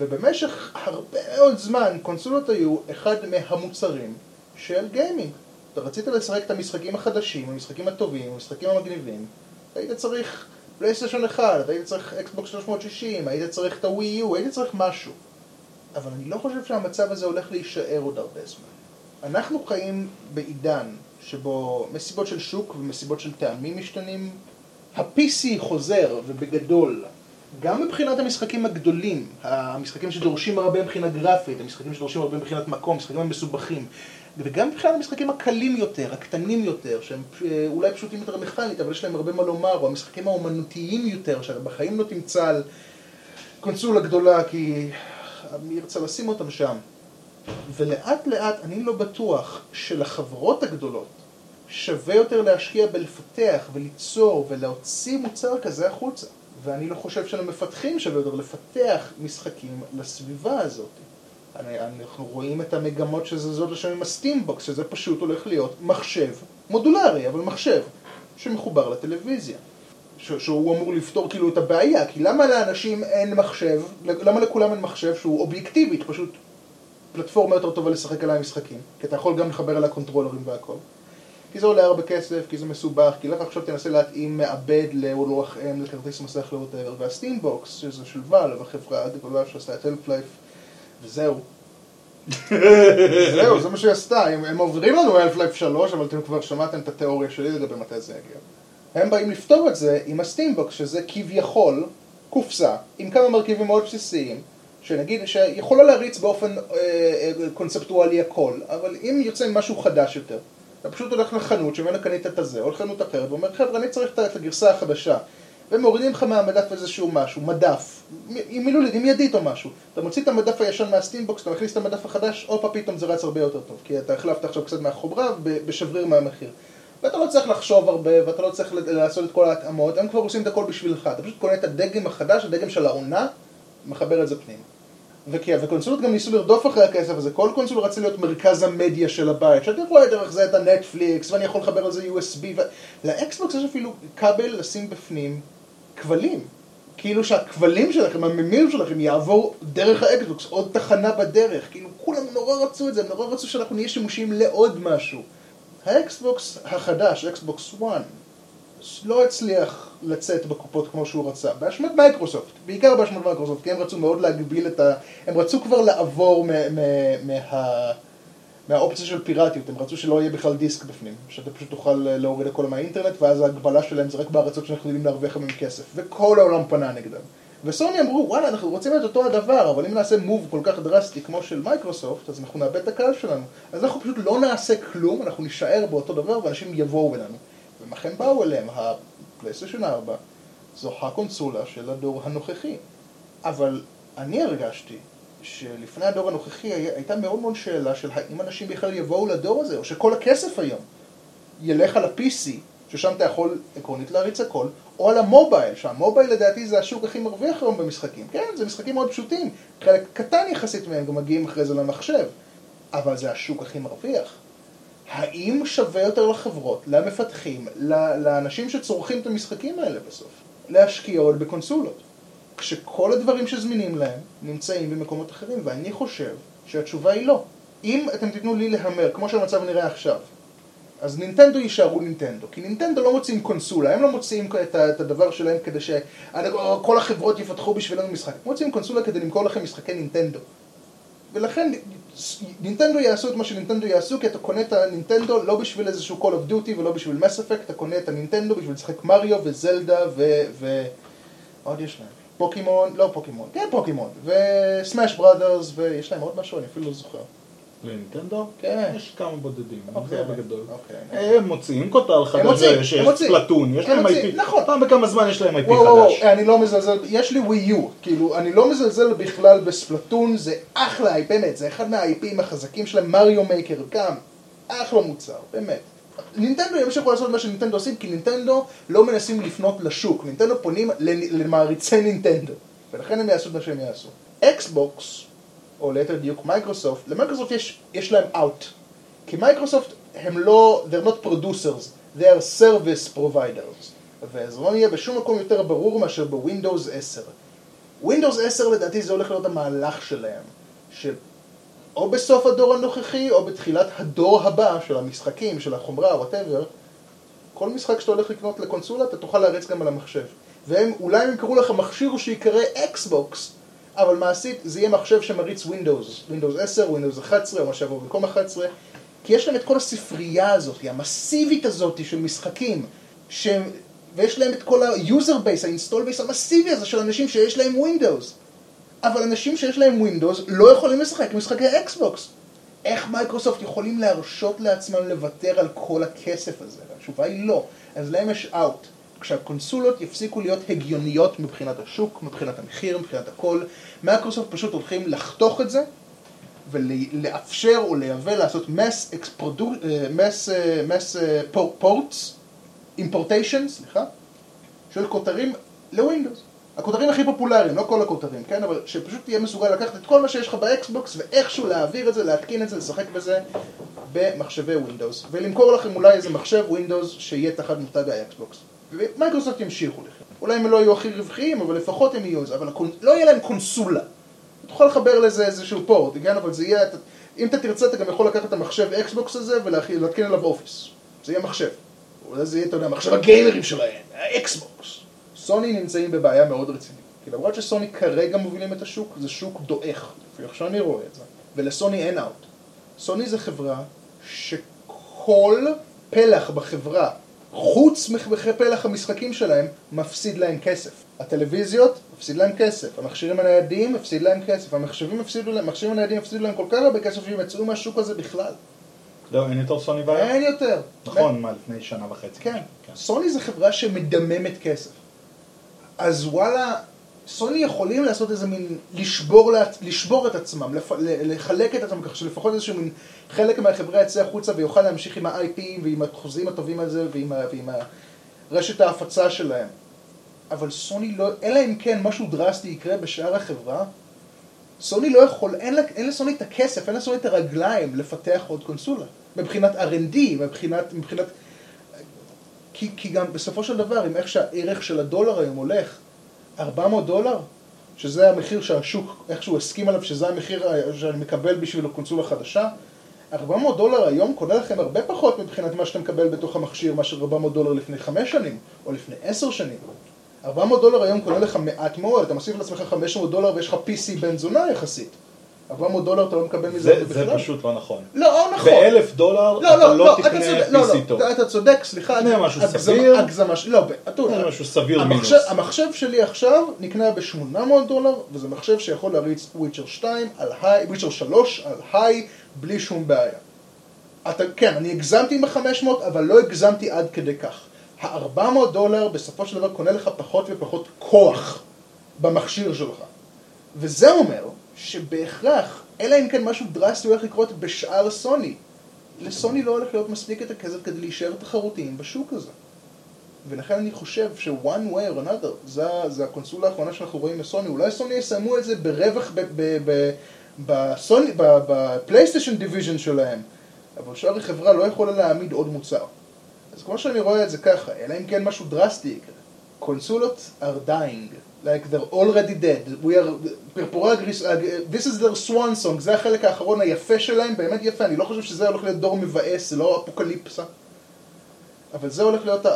ובמשך הרבה מאוד זמן קונסולות היו אחד מהמוצרים של gaming. אתה רצית לשחק את המשחקים החדשים, המשחקים הטובים, המשחקים המגניבים, היית צריך PlayStation 1, היית צריך Xbox 360, היית צריך את הווי יו, היית צריך משהו. אבל אני לא חושב שהמצב הזה הולך להישאר עוד הרבה זמן. אנחנו חיים בעידן שבו מסיבות של שוק ומסיבות של טעמים משתנים, ה-PC חוזר ובגדול, גם מבחינת המשחקים הגדולים, המשחקים שדורשים הרבה מבחינה גרפית, המשחקים שדורשים הרבה מבחינת מקום, המשחקים המסובכים, וגם מבחינת המשחקים הקלים יותר, הקטנים יותר, שהם אה, אולי פשוטים יותר מכנית, אבל יש להם הרבה מה לומר, או המשחקים האומנותיים יותר, שאתה בחיים לא תמצא על קונסולה גדולה, כי מי ירצה לשים אותם שם. ולאט לאט אני לא בטוח שלחברות הגדולות שווה יותר להשקיע בלפתח וליצור ולהוציא מוצר כזה החוצה. ואני לא חושב שלמפתחים שווה יותר לפתח משחקים לסביבה הזאת. אני, אנחנו רואים את המגמות שזזות לשם עם ה Steam Box, שזה פשוט הולך להיות מחשב מודולרי, אבל מחשב שמחובר לטלוויזיה. ש- שהוא אמור לפתור כאילו את הבעיה, כי למה לאנשים אין מחשב, למה לכולם אין מחשב שהוא אובייקטיבית, פשוט פלטפורמה יותר טובה לשחק עליה משחקים, כי אתה יכול גם לחבר אליה קונטרולרים והכל. כי זה עולה הרבה כסף, כי זה מסובך, כי לך עכשיו תנסה להתאים מעבד ללוח אם, לכרטיס מסך ל whatever, וה Steam Box, שזה של Valve, החברה הגדולה שעשתה את Half-Life, וזהו. זהו, זה מה שהיא עשתה, הם, הם עוברים לנו Half-Life 3, אבל אתם כבר שמעתם את התיאוריה שלי לגבי מתי זה יגיע. הם באים לפתור את זה עם ה Steam Box, שזה כביכול קופסה, עם כמה מרכיבים מאוד בסיסיים, שנגיד, שיכולה להריץ באופן אה, אה, קונספטואלי הכל, אבל אם יוצא משהו חדש יותר, אתה פשוט הולך לחנות שממנה קנית את הזה, או לחנות אחרת, ואומר, חבר'ה, אני צריך את- הגרסה החדשה. ומורידים לך מהמדף איזשהו משהו, מדף, עם מילולית, עם ידית או משהו. אתה מוציא את המדף הישן מה Steam Box, אתה מכניס את המדף החדש, הופה, פתאום זה רץ הרבה יותר טוב. כי אתה החלפת עכשיו קצת מהחומרה בשבריר מהמחיר. ואתה לא צריך לחשוב הרבה, ואתה לא צריך לעשות את כל ההתאמות, הם כבר עושים את הכל בשבילך. אתה פשוט קונה את הדגם החדש, הדגם של העונה, מחבר את זה פנימה. וכי, וקונסולות גם ניסו לרדוף אחרי הכסף הזה, כל קונסול רצה להיות מרכז המדיה של הבית, שאתה רואה דרך זה את הנטפליקס, ואני יכול לחבר על זה USB, ו... ל Xbox יש אפילו כבל לשים בפנים כבלים. כאילו שהכבלים שלכם, הממיר שלכם, יעבור דרך ה Xbox, עוד תחנה בדרך. כאילו כולם נורא רצו את זה, נורא רצו שאנחנו נהיה שימושים לעוד משהו. ה Xbox החדש, Xbox 1, לא הצליח לצאת בקופות כמו שהוא רצה, באשמת מייקרוסופט, בעיקר באשמת מייקרוסופט, כי הם רצו מאוד להגביל את ה... הם רצו כבר לעבור מה... מה... מה... מהאופציה של פיראטיות, הם רצו שלא יהיה בכלל דיסק בפנים, שאתה פשוט תוכל להוריד הכל מהאינטרנט, ואז ההגבלה שלהם זה רק בארצות שאנחנו יודעים להרוויח מהם כסף, וכל העולם פנה נגדם. וסוני אמרו, וואלה, אנחנו רוצים את אותו הדבר, אבל אם נעשה move כל כך דרסטי כמו של מייקרוסופט, אז אנחנו נאבד את הקהל שלנו. אז אנחנו פשוט לא נעשה כלום, אנחנו נישאר באותו דבר, ואנשים יבואו אלינו. אכן באו אליהם, הפלייסטיישן 4 זו הקונסולה של הדור הנוכחי. אבל אני הרגשתי שלפני הדור הנוכחי הייתה מאוד מאוד שאלה של האם אנשים בכלל יבואו לדור הזה, או שכל הכסף היום ילך על ה-PC, ששם אתה יכול עקרונית להריץ הכל, או על המובייל, שהמובייל לדעתי זה השוק הכי מרוויח היום במשחקים. כן, זה משחקים מאוד פשוטים, חלק קטן יחסית מהם גם מגיעים אחרי זה למחשב, אבל זה השוק הכי מרוויח. האם שווה יותר לחברות, למפתחים, לאנשים שצורכים את המשחקים האלה בסוף, להשקיע עוד בקונסולות? כשכל הדברים שזמינים להם נמצאים במקומות אחרים, ואני חושב שהתשובה היא לא. אם אתם תיתנו לי להמר, כמו שהמצב נראה עכשיו, אז נינטנדו יישארו נינטנדו, כי נינטנדו לא מוציאים קונסולה, הם לא מוציאים את, הדבר שלהם כדי שכל החברות יפתחו בשבילנו משחק, הם מוציאים קונסולה כדי למכור לכם משחקי נינטנדו. ולכן נינטנדו יעשו את מה שנינטנדו יעשו, כי אתה קונה את הנינטנדו לא בשביל איזשהו Call of Duty ולא בשביל Mass Effect, אתה קונה את הנינטנדו בשביל לשחק מריו וזלדה ו... ו... עוד יש להם? פוקימון, לא פוקימון, כן פוקימון, וסמאש בראדרס, ויש להם עוד משהו, אני אפילו לא זוכר. לנינטנדו? כן. יש כמה בודדים, אוקיי, זה בגדול. אוקיי. הם מוציאים כותל חדש, שיש. פלטון, יש הם להם IP, נכון. פעם בכמה זמן יש להם IP וואו וואו, חדש. וואו, אני לא מזלזל, יש לי ווי יו, כאילו, אני לא מזלזל בכלל בספלטון, זה אחלה, באמת, זה אחד מה-IPים החזקים שלהם, מריו מייקר, גם, אחלה מוצר, באמת. נינטנדו ימשיכו לעשות מה שנינטנדו עושים, כי נינטנדו לא מנסים לפנות לשוק, נינטנדו פונים למעריצי נינטנדו, ולכן הם יעשו מה שהם יעשו. אקסבוקס, או ליתר דיוק מייקרוסופט, למייקרוסופט יש, יש להם out. כי מייקרוסופט הם לא, they're not producers, they are service providers. וזה לא יהיה בשום מקום יותר ברור מאשר ב-Windows 10. Windows 10 לדעתי זה הולך להיות המהלך שלהם, שאו בסוף הדור הנוכחי או בתחילת הדור הבא של המשחקים, של החומרה, whatever, כל משחק שאתה הולך לקנות לקונסולה אתה תוכל להריץ גם על המחשב. והם אולי ימכרו לך מכשיר שיקרא אקסבוקס, אבל מעשית זה יהיה מחשב שמריץ Windows, Windows 10, Windows 11 או מה שיבוא במקום 11 כי יש להם את כל הספרייה הזאת, המסיבית הזאת של משחקים ש... ויש להם את כל ה-user base, ה-install base המסיבי הזה של אנשים שיש להם Windows. אבל אנשים שיש להם Windows לא יכולים לשחק משחקי אקסבוקס איך מייקרוסופט יכולים להרשות לעצמם לוותר על כל הכסף הזה? התשובה היא לא, אז להם יש אאוט כשהקונסולות יפסיקו להיות הגיוניות מבחינת השוק, מבחינת המחיר, מבחינת הכל, מייקרוסופט פשוט הולכים לחתוך את זה ולאפשר או לייבא לעשות mass ports, importation, סליחה, של כותרים ל-Windows. הכותרים הכי פופולריים, לא כל הכותרים, כן? אבל שפשוט תהיה מסוגל לקחת את כל מה שיש לך באקסבוקס ואיכשהו להעביר את זה, להתקין את זה, לשחק בזה במחשבי Windows ולמכור לכם אולי איזה מחשב Windows שיהיה תחת מותג האקסבוקס. ומייקרוסופט ימשיכו לחיות. אולי הם לא יהיו הכי רווחיים, אבל לפחות הם יהיו, אבל הקונ... לא יהיה להם קונסולה. אתה יכול לחבר לזה איזשהו port, כן? אבל זה יהיה, אם אתה תרצה אתה גם יכול לקחת את המחשב אקסבוקס הזה ולהתקין עליו Office. זה יהיה מחשב. אולי זה יהיה, אתה יודע, מחשב הגיימרים שלהם, האקסבוקס. סוני נמצאים בבעיה מאוד רצינית. כי למרות שסוני כרגע מובילים את השוק, זה שוק דועך, לפי איך שאני רואה את זה. ולסוני אין out. סוני זה חברה שכל פלח בחברה חוץ מפלח המשחקים שלהם, מפסיד להם כסף. הטלוויזיות, מפסיד להם כסף. המכשירים הניידים, מפסיד להם כסף. המחשבים הפסידו להם, המכשירים הניידים הפסידו להם כל כך הרבה כסף שהם יצאו מהשוק הזה בכלל. לא, אין יותר סוני בעיה? אין יותר. נכון, מה, לפני שנה וחצי. כן. סוני זה חברה שמדממת כסף. אז וואלה, סוני יכולים לעשות איזה מין, לשבור, לשבור את עצמם, לפ, לחלק את עצמם כך שלפחות איזשהו מין חלק מהחברה יצא החוצה ויוכל להמשיך עם ה-IP ועם החוזים הטובים על זה ועם, ועם רשת ההפצה שלהם. אבל סוני לא, אלא אם כן משהו דרסטי יקרה בשאר החברה, סוני לא יכול, אין, אין לסוני את הכסף, אין לסוני את הרגליים לפתח עוד קונסולה. מבחינת R&D, מבחינת, מבחינת... כי, כי גם בסופו של דבר, עם איך שהערך של הדולר היום הולך, 400 דולר, שזה המחיר שהשוק איכשהו הסכים עליו, שזה המחיר שאני מקבל בשביל הקונסולה חדשה, 400 דולר היום קונה לכם הרבה פחות מבחינת מה שאתה מקבל בתוך המכשיר מאשר 400 דולר לפני 5 שנים, או לפני 10 שנים. 400 דולר היום קונה לך מעט מאוד, אתה מוסיף לעצמך 500 דולר ויש לך PC בן תזונה יחסית. 400 דולר אתה לא מקבל מזה זה, זה. פשוט לא נכון. לא, לא נכון. באלף דולר לא, אתה לא, לא לא, אתה תקנה לא, PC טוב. לא, אתה צודק, סליחה, תקנה משהו סביר. הגזמה, ש- לא, אתה זה משהו סביר המחשב- מינוס. המחשב שלי עכשיו נקנה ב-800 דולר, וזה מחשב שיכול להריץ וויצ'ר 2 על היי, וויצ'ר 3 על היי, בלי שום בעיה. אתה, כן, אני הגזמתי עם ה-500, אבל לא הגזמתי עד כדי כך. ה-400 דולר בסופו של דבר קונה לך פחות ופחות כוח במכשיר שלך. וזה אומר שבהכרח, אלא אם כן משהו דרסטי הולך לקרות בשאר סוני, לסוני לא הולך להיות מספיק את הכסף כדי להישאר תחרותיים בשוק הזה. ולכן אני חושב ש-one way or another, זה, זה הקונסולה האחרונה שאנחנו רואים מסוני, אולי סוני יסיימו את זה ברווח בפלייסטיישן division שלהם, אבל שאר החברה לא יכולה להעמיד עוד מוצר. אז כמו שאני רואה את זה ככה, אלא אם כן משהו דרסטי יקרה, קונסולות are dying, like they're already dead, we are, פרפורי הגריס, this is their swan song, זה החלק האחרון היפה שלהם, באמת יפה, אני לא חושב שזה הולך להיות דור מבאס, זה לא אפוקליפסה. אבל זה הולך להיות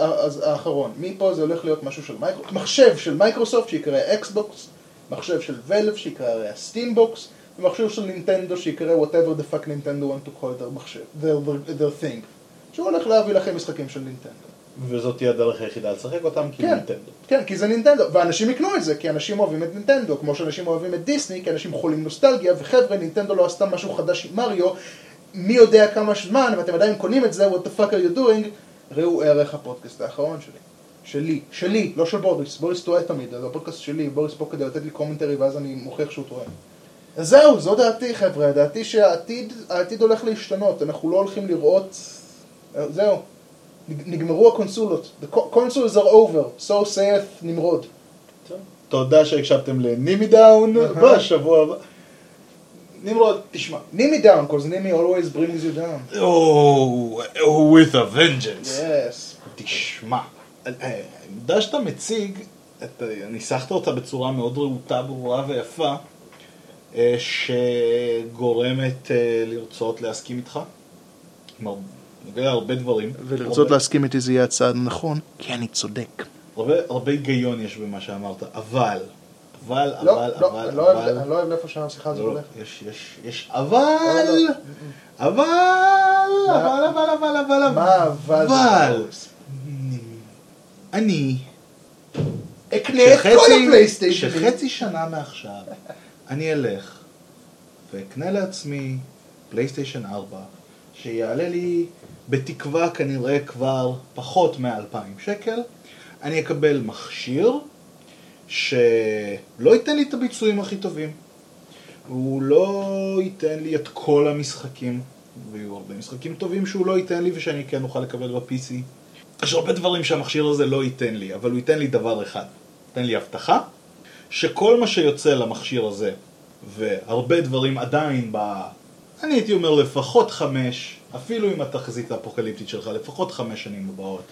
האחרון. מפה זה הולך להיות משהו של מייקרוסופט, מחשב של מייקרוסופט שיקרא אקסבוקס, מחשב של ואלב שיקרא סטימבוקס, ומחשב של נינטנדו שיקרא whatever the fuck Nintendo want to call their מחשב, their, their, their thing, שהוא הולך להביא לכם משחקים של נינטנדו. וזאת תהיה הדרך היחידה לשחק אותם, כי כן, נינטנדו. כן, כי זה נינטנדו, ואנשים יקנו את זה, כי אנשים אוהבים את נינטנדו, כמו שאנשים אוהבים את דיסני, כי אנשים חולים נוסטלגיה, וחבר'ה, נינטנדו לא עשתה משהו חדש עם מריו, מי יודע כמה זמן, ואתם עדיין קונים את זה, what the fuck are you doing, ראו ערך הפודקאסט האחרון שלי. שלי, שלי, לא של בוריס, בוריס טועה תמיד, זה הפודקאסט שלי, בוריס פה כדי לתת לי commentary ואז אני מוכיח שהוא טועה. זהו, זו דעתי חבר'ה, דעתי שהעתיד העתיד הולך להשתנות, אנחנו לא הולכים לראות, זהו, נגמרו הקונסולות, the co- consoles are over, so saith נמרוד. תודה שהקשבתם לנימי דאון, בשבוע הבא. נמרוד, תשמע. Nimi down, cause Nimi always brings you down. או, with a vengeance. Yes. תשמע, העמדה שאתה מציג, אתה ניסחת אותה בצורה מאוד רהוטה, ברורה ויפה, אה, שגורמת אה, לרצות להסכים איתך. עם הר- נוגע הרבה דברים. ולרצות הרבה- להסכים איתי זה יהיה הצעד הנכון, כי אני צודק. הרבה, הרבה היגיון יש במה שאמרת, אבל, אבל, לא, אבל, לא, אבל, לא אוהב- אבל, אני לא אוהב לאיפה שהשיחה הזו לא, הולכת. יש, יש, יש אבל, לא, אבל, אבל, אבל, אבל, אבל, מה אבל? אבל, אני, אקנה את כל הפלייסטיישן. שחצי שנה מעכשיו, אני אלך ואקנה לעצמי פלייסטיישן 4, שיעלה לי בתקווה כנראה כבר פחות מ-2,000 שקל, אני אקבל מכשיר שלא ייתן לי את הביצועים הכי טובים. הוא לא ייתן לי את כל המשחקים, ויהיו הרבה משחקים טובים שהוא לא ייתן לי ושאני כן אוכל לקבל ב-PC. יש הרבה דברים שהמכשיר הזה לא ייתן לי, אבל הוא ייתן לי דבר אחד. ייתן לי הבטחה שכל מה שיוצא למכשיר הזה, והרבה דברים עדיין ב... אני הייתי אומר לפחות חמש, אפילו עם התחזית האפוקליפטית שלך, לפחות חמש שנים הבאות.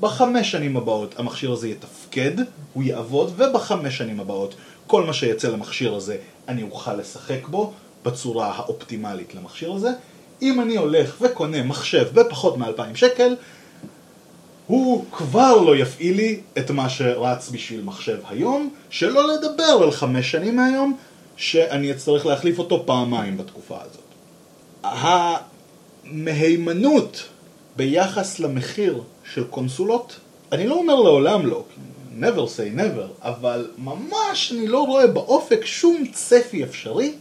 בחמש שנים הבאות המכשיר הזה יתפקד, הוא יעבוד, ובחמש שנים הבאות כל מה שיצא למכשיר הזה אני אוכל לשחק בו בצורה האופטימלית למכשיר הזה. אם אני הולך וקונה מחשב בפחות מ-2,000 שקל, הוא כבר לא יפעיל לי את מה שרץ בשביל מחשב היום, שלא לדבר על חמש שנים מהיום, שאני אצטרך להחליף אותו פעמיים בתקופה הזאת. המהימנות ביחס למחיר של קונסולות, אני לא אומר לעולם לא, never say never, אבל ממש אני לא רואה באופק שום צפי אפשרי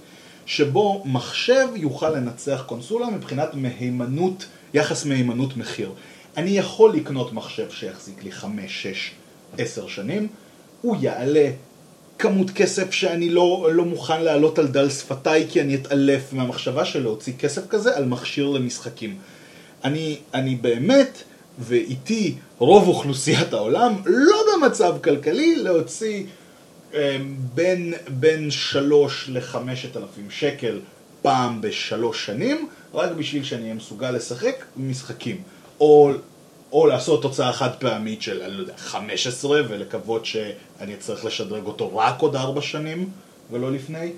שבו מחשב יוכל לנצח קונסולה מבחינת מהימנות, יחס מהימנות מחיר. אני יכול לקנות מחשב שיחזיק לי 5, 6, 10 שנים, הוא יעלה כמות כסף שאני לא, לא מוכן להעלות על דל שפתיי כי אני אתעלף מהמחשבה של להוציא כסף כזה על מכשיר למשחקים. אני, אני באמת, ואיתי רוב אוכלוסיית העולם, לא במצב כלכלי להוציא אה, בין, בין שלוש לחמשת אלפים שקל פעם בשלוש שנים, רק בשביל שאני אהיה מסוגל לשחק משחקים. או, או לעשות תוצאה חד פעמית של, אני לא יודע, 15 ולקוות שאני אצטרך לשדרג אותו רק עוד 4 שנים ולא לפני.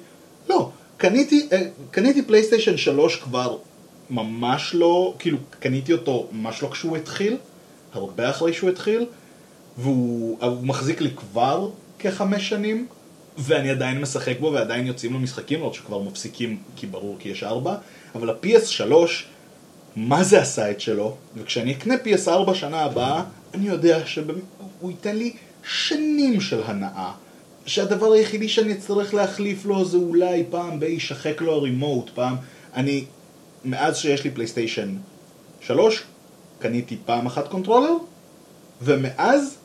לא, קניתי, אה, קניתי פלייסטיישן 3 כבר ממש לא, כאילו, קניתי אותו ממש לא כשהוא התחיל, הרבה אחרי שהוא התחיל, והוא הוא מחזיק לי כבר כחמש שנים, ואני עדיין משחק בו ועדיין יוצאים לו משחקים, למרות שכבר מפסיקים כי ברור כי יש ארבע, אבל ה-PS3, מה זה את שלו? וכשאני אקנה PS4 שנה הבאה, אני יודע שהוא ייתן לי שנים של הנאה. שהדבר היחידי שאני אצטרך להחליף לו זה אולי פעם ביישחק לו הרימוט, פעם... אני, מאז שיש לי פלייסטיישן 3, קניתי פעם אחת controller, ומאז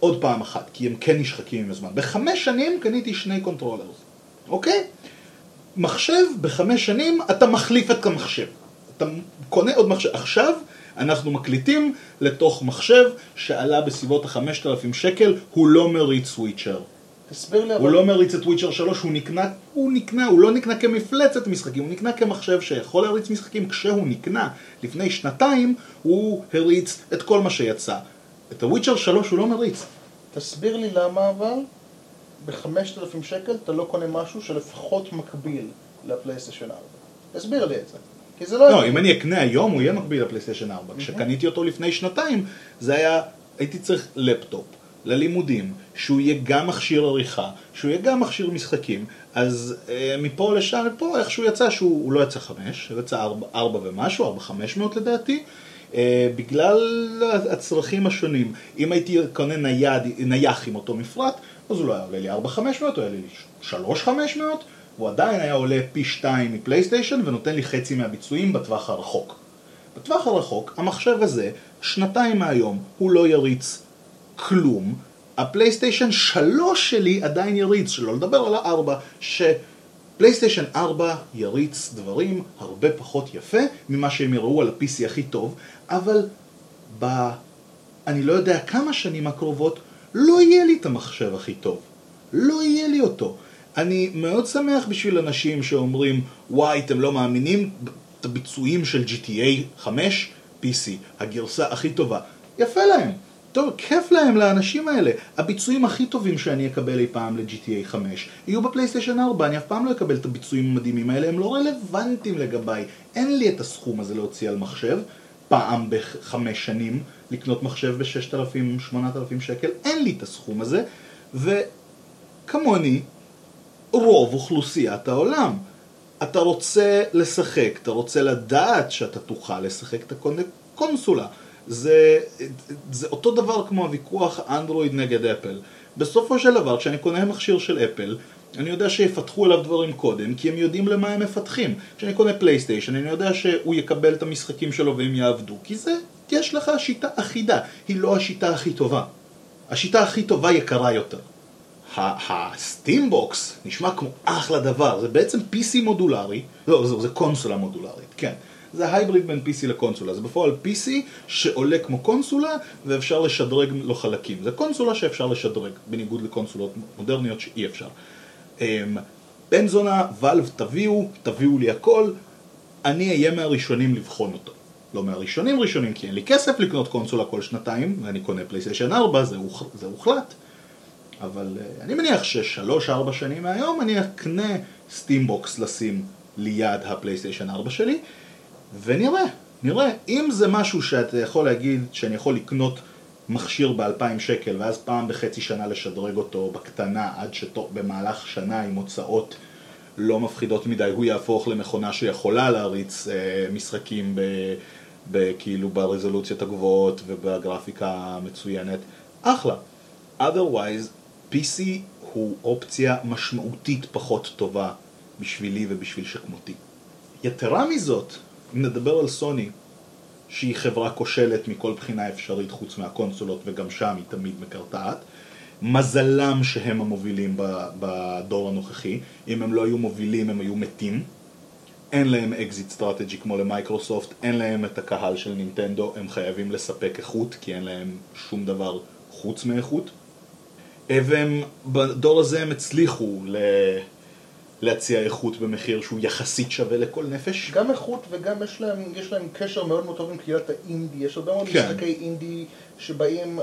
עוד פעם אחת, כי הם כן נשחקים עם הזמן. בחמש שנים קניתי שני controller, אוקיי? מחשב, בחמש שנים אתה מחליף את המחשב. אתה קונה עוד מחשב. עכשיו אנחנו מקליטים לתוך מחשב שעלה בסביבות ה-5,000 שקל, הוא לא מריץ וויצ'ר. תסביר לי הוא אבל... לא מריץ את וויצ'ר 3, הוא נקנה, הוא נקנה, הוא לא נקנה כמפלצת משחקים, הוא נקנה כמחשב שיכול להריץ משחקים. כשהוא נקנה לפני שנתיים, הוא הריץ את כל מה שיצא. את הוויצ'ר 3 הוא לא מריץ. תסביר לי למה אבל ב-5,000 שקל אתה לא קונה משהו שלפחות מקביל לפלייסטיישן 4. תסביר לי את זה. כי זה לא... לא, אם אני אקנה היום, הוא יהיה מקביל לפלייסטיישן 4. כשקניתי אותו לפני שנתיים, זה היה, הייתי צריך לפטופ. ללימודים, שהוא יהיה גם מכשיר עריכה, שהוא יהיה גם מכשיר משחקים, אז אה, מפה לשם, מפה איכשהו יצא שהוא הוא לא יצא חמש, הוא יצא ארבע, ארבע ומשהו, ארבע חמש מאות לדעתי, אה, בגלל הצרכים השונים. אם הייתי קונה נייד, נייח עם אותו מפרט, אז הוא לא היה עולה לי ארבע חמש מאות, הוא היה לי שלוש חמש מאות, הוא עדיין היה עולה פי שתיים מפלייסטיישן ונותן לי חצי מהביצועים בטווח הרחוק. בטווח הרחוק, המחשב הזה, שנתיים מהיום, הוא לא יריץ כלום. הפלייסטיישן 3 שלי עדיין יריץ, שלא לדבר על הארבע, שפלייסטיישן 4 יריץ דברים הרבה פחות יפה ממה שהם יראו על ה-PC הכי טוב, אבל ב... אני לא יודע כמה שנים הקרובות לא יהיה לי את המחשב הכי טוב. לא יהיה לי אותו. אני מאוד שמח בשביל אנשים שאומרים, וואי, אתם לא מאמינים את הביצועים של GTA 5 PC, הגרסה הכי טובה. יפה להם. טוב, כיף להם לאנשים האלה. הביצועים הכי טובים שאני אקבל אי פעם ל-GTA 5 יהיו בפלייסטיישן 4, אני אף פעם לא אקבל את הביצועים המדהימים האלה, הם לא רלוונטיים לגביי. אין לי את הסכום הזה להוציא על מחשב, פעם בחמש שנים, לקנות מחשב ב-6,000-8,000 שקל, אין לי את הסכום הזה, וכמוני, רוב אוכלוסיית העולם. אתה רוצה לשחק, אתה רוצה לדעת שאתה תוכל לשחק, אתה קונה קונסולה. זה, זה אותו דבר כמו הוויכוח אנדרואיד נגד אפל. בסופו של דבר, כשאני קונה מכשיר של אפל, אני יודע שיפתחו עליו דברים קודם, כי הם יודעים למה הם מפתחים. כשאני קונה פלייסטיישן, אני יודע שהוא יקבל את המשחקים שלו והם יעבדו, כי זה, יש לך שיטה אחידה, היא לא השיטה הכי טובה. השיטה הכי טובה יקרה יותר. הסטימבוקס נשמע כמו אחלה דבר, זה בעצם PC מודולרי, לא, זה, זה קונסולה מודולרית, כן. זה hybrid בין PC לקונסולה, זה בפועל PC שעולה כמו קונסולה ואפשר לשדרג לו חלקים. זה קונסולה שאפשר לשדרג, בניגוד לקונסולות מודרניות שאי אפשר. בן זונה, ואלב תביאו, תביאו לי הכל, אני אהיה מהראשונים לבחון אותו. לא מהראשונים ראשונים, כי אין לי כסף לקנות קונסולה כל שנתיים, ואני קונה פלייסטיישן 4, זה, הוח, זה הוחלט. אבל uh, אני מניח ששלוש-ארבע שנים מהיום אני אקנה סטימבוקס לשים ליד הפלייסטיישן 4 שלי, ונראה, נראה. אם זה משהו שאתה יכול להגיד שאני יכול לקנות מכשיר ב-2,000 שקל ואז פעם בחצי שנה לשדרג אותו בקטנה עד שבמהלך שנה עם הוצאות לא מפחידות מדי הוא יהפוך למכונה שיכולה להריץ אה, משחקים ב, ב, כאילו ברזולוציות הגבוהות ובגרפיקה המצוינת, אחלה. otherwise, PC הוא אופציה משמעותית פחות טובה בשבילי ובשביל שכמותי. יתרה מזאת, אם נדבר על סוני, שהיא חברה כושלת מכל בחינה אפשרית חוץ מהקונסולות וגם שם היא תמיד מקרטעת, מזלם שהם המובילים בדור הנוכחי, אם הם לא היו מובילים הם היו מתים, אין להם exit strategy כמו למייקרוסופט, אין להם את הקהל של נינטנדו, הם חייבים לספק איכות כי אין להם שום דבר חוץ מאיכות. והם, בדור הזה הם הצליחו ל... להציע איכות במחיר שהוא יחסית שווה לכל נפש. גם איכות וגם יש להם, יש להם קשר מאוד מאוד טוב עם קהילת האינדי, יש הרבה מאוד כן. משחקי אינדי שבאים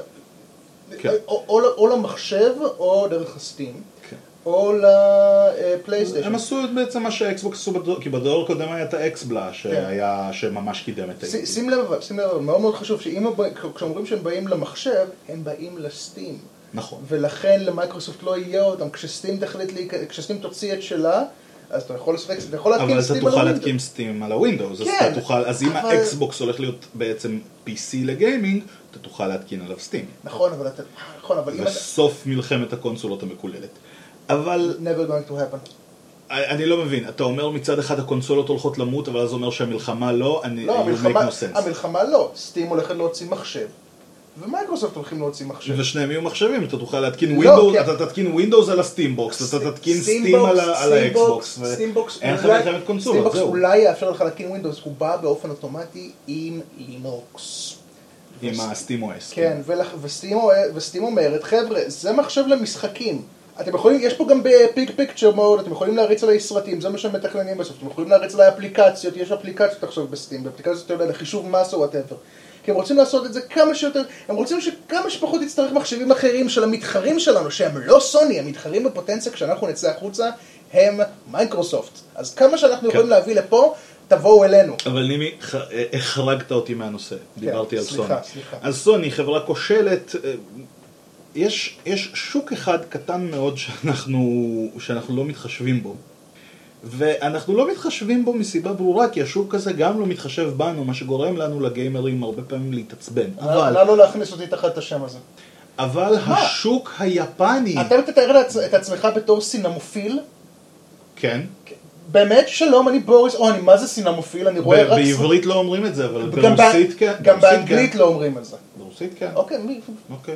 כן. או, או, או למחשב או דרך הסטים, כן. או לפלייסטיישן. הם עשו את בעצם מה שהאקסבוקס עשו בדור, כי בדור הקודם היה את האקסבלה שהיה, שממש קידם את האינדי. שים לב, שים לב, מאוד מאוד חשוב שאם כשאומרים שהם באים למחשב, הם באים לסטים. נכון. ולכן למייקרוסופט לא יהיה אותם. כש-Steam תחליט, להיכ- כש-Steam תוציא את שלה, אז אתה יכול לשחק, אתה יכול להתקין אבל אתה Steam על תוכל ה-Windows. להתקין Steam על ה-Windows, אז כן, אתה תוכל, אז אם אבל- ה-Xbox הולך להיות בעצם PC ל-gaming, אתה תוכל להתקין עליו Steam. נכון, אבל אתה, נכון, אבל אם אתה... זה סוף מלחמת הקונסולות המקוללת. אבל never going to happen. אני לא מבין, אתה אומר מצד אחד הקונסולות הולכות למות, אבל אז אומר שהמלחמה לא, אני, לא, המלחמה. המלחמה לא. Steam הולכת להוציא מחשב, ומייקרוסופט הולכים להוציא מחשב. ושניהם יהיו מחשבים, אתה תוכל להתקין לא, Windows, כי- אתה תתקין Windows על ה-Steam Box, אתה תתקין Steam על ה-Xbox, אין לך מלחמת קונסולות, Steam Box זהו, אולי יאפשר לך להתקין Windows, הוא בא באופן אוטומטי עם לינוקס. עם ה-Steam OS. כן, ולח- ו-Steam אומר- ו-Steam אומרת, חבר'ה, זה מחשב למשחקים. אתם יכולים, יש פה גם ב-Big Picture Mode, אתם יכולים להריץ עליי סרטים, זה מה שהם מתכננים בסוף, אתם יכולים להריץ עליי אפליקציות, יש אפליקציות עכשיו ב-Steam, יודע, לחישוב מס או whatever. כי הם רוצים לעשות את זה כמה שיותר, הם רוצים שכמה שפחות יצטרך מחשבים אחרים של המתחרים שלנו, שהם לא סוני, המתחרים בפוטנציה כשאנחנו נצא החוצה, הם מייקרוסופט. אז כמה שאנחנו יכולים להביא לפה, תבואו אלינו. אבל נימי, ח- החרגת אותי מהנושא, דיברתי על כן, סליחה, סוני. סליחה. אז סוני, חברה כושלת, אה, יש, יש שוק אחד קטן מאוד שאנחנו, שאנחנו לא מתחשבים בו. ואנחנו לא מתחשבים בו מסיבה ברורה, כי השוק הזה גם לא מתחשב בנו, מה שגורם לנו לגיימרים הרבה פעמים להתעצבן. אבל, נא לא להכניס אותי תחת את השם הזה. אבל מה? השוק היפני, אתה תתאר את עצ- את עצמך בתור סינמופיל? כן, באמת שלום, אני בוריס, או אני מה זה סינמופיל, אני רואה רק... בעברית לא אומרים את זה, אבל ברוסית כן. גם באנגלית כן. לא אומרים על זה. ברוסית כן. אוקיי, מי? אוקיי.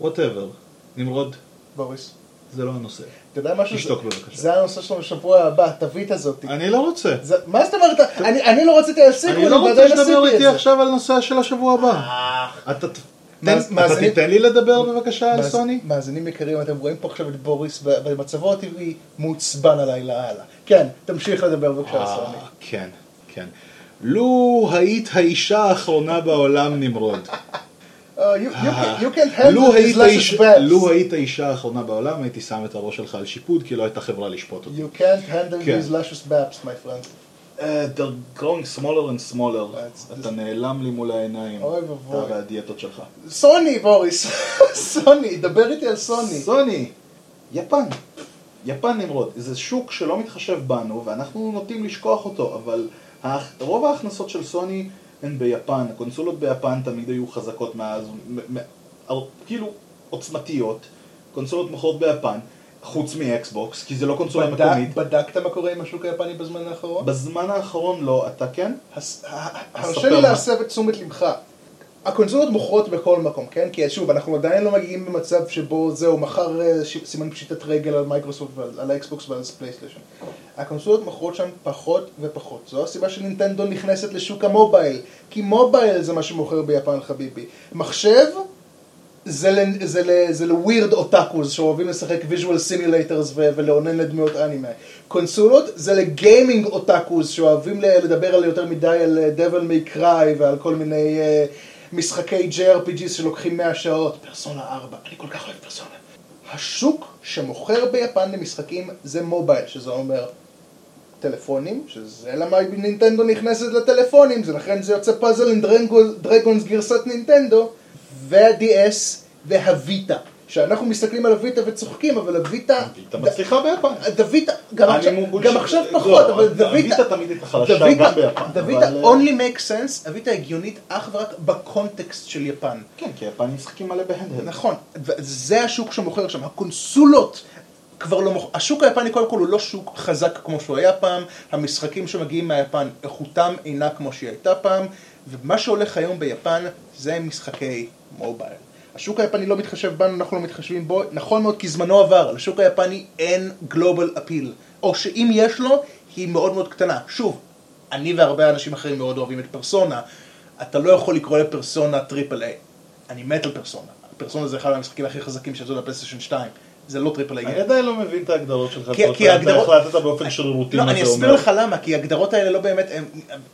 ווטאבר. נמרוד, בוריס. זה לא הנושא. אתה יודע משהו? תשתוק בבקשה. זה הנושא שלנו בשבוע הבא, התווית הזאת. אני לא רוצה. זה- מה זאת אומרת? אני אני לא רציתי להסיק, אני לא רוצה שתדבר איתי עכשיו על נושא של השבוע הבא. אתה מה אתה זה- תיתן לי לדבר בבקשה על סוני? מאזינים יקרים, אתם רואים פה עכשיו את בוריס במצבו הטבעי מעוצבן עליי לאללה. כן, תמשיך לדבר בבקשה על סוני. אה, כן, כן. לו היית האישה האחרונה בעולם נמרוד. You- you אה, לו these היית האישה האחרונה בעולם, הייתי שם את הראש שלך על שיפוד, כי לא הייתה חברה לשפוט אותי. You can't handle כן. these luscious baps, my friend. Uh, they're growing smaller and smaller. אתה נעלם לי מול העיניים. אוי ואבוי. אתה והדיאטות שלך. סוני, בוריס. סוני, דבר איתי על סוני. סוני, יפן. יפן נמרוד. זה שוק שלא מתחשב בנו, ואנחנו נוטים לשכוח אותו, אבל רוב ההכנסות של סוני הן ביפן. הקונסולות ביפן תמיד היו חזקות מאז, כאילו עוצמתיות. קונסולות מוכרות ביפן, חוץ מ-Xbox, כי זה לא קונסולה בדק- מקומית. בדקת מה קורה עם השוק היפני בזמן האחרון? בזמן האחרון לא, אתה כן? הרשה לי. להסב את תשומת לבך. הקונסולות מוכרות בכל מקום, כן? כי שוב, אנחנו עדיין לא מגיעים במצב שבו זהו, מחר אה, סימן פשיטת רגל על מייקרוסופט ועל על ה-Xbox ועל ה-PlayStation. הקונסולות מוכרות שם פחות ופחות. זו הסיבה שנינטנדו נכנסת לשוק ה-mobile. כי mobile זה מה שמוכר ביפן חביבי. מחשב זה, לווירד אוטקוס שאוהבים לשחק visual simulators ולאונן לדמויות אנימה. קונסולות זה ל-gaming otakus שאוהבים לדבר על יותר מדי על Devil May Cry ועל כל מיני uh, משחקי JRPGs שלוקחים 100 שעות. פרסונה 4, אני כל כך אוהב פרסונה. השוק שמוכר ביפן למשחקים זה מובייל, שזה אומר טלפונים, שזה למה נינטנדו נכנסת לטלפונים, זה לכן זה יוצא פאזל עם דרגונס גרסת נינטנדו, וה-DS והוויטה. שאנחנו מסתכלים על הוויטה וצוחקים, אבל הוויטה... אתה מצליחה ביפן. דוויטה, גם עכשיו- לא, פחות, אבל דוויטה... הוויטה תמיד הייתה חלשה גם ביפן, דוויטה אבל, אה, only make sense, הוויטה הגיונית אך ורק בקונטקסט של יפן. כן, כי היפנים משחקים מלא בהנדהלד. נכון, זה השוק שמוכר שם, הקונסולות כבר לא מוכר, השוק היפני קודם כל הוא לא שוק חזק כמו שהוא היה פעם, המשחקים שמגיעים מהיפן איכותם אינה כמו שהיא הייתה פעם, ומה שהולך היום ביפן זה משחקי מובייל. השוק היפני לא מתחשב בנו, אנחנו לא מתחשבים בו, נכון מאוד כי זמנו עבר, לשוק היפני אין גלובל אפיל, או שאם יש לו, היא מאוד מאוד קטנה. שוב, אני והרבה אנשים אחרים מאוד אוהבים את פרסונה, אתה לא יכול לקרוא ל-Persona triple A. אני מת על Persona. Persona זה אחד מהמשחקים הכי חזקים שיצאו ל-PlayStation 2. זה לא triple A. אני עדיין לא מבין את ההגדרות שלך. כי- כי ההגדרות- אתה החלטת באופן שרירותי לא, אני אסביר. לך למה, כי ההגדרות האלה לא באמת, הם-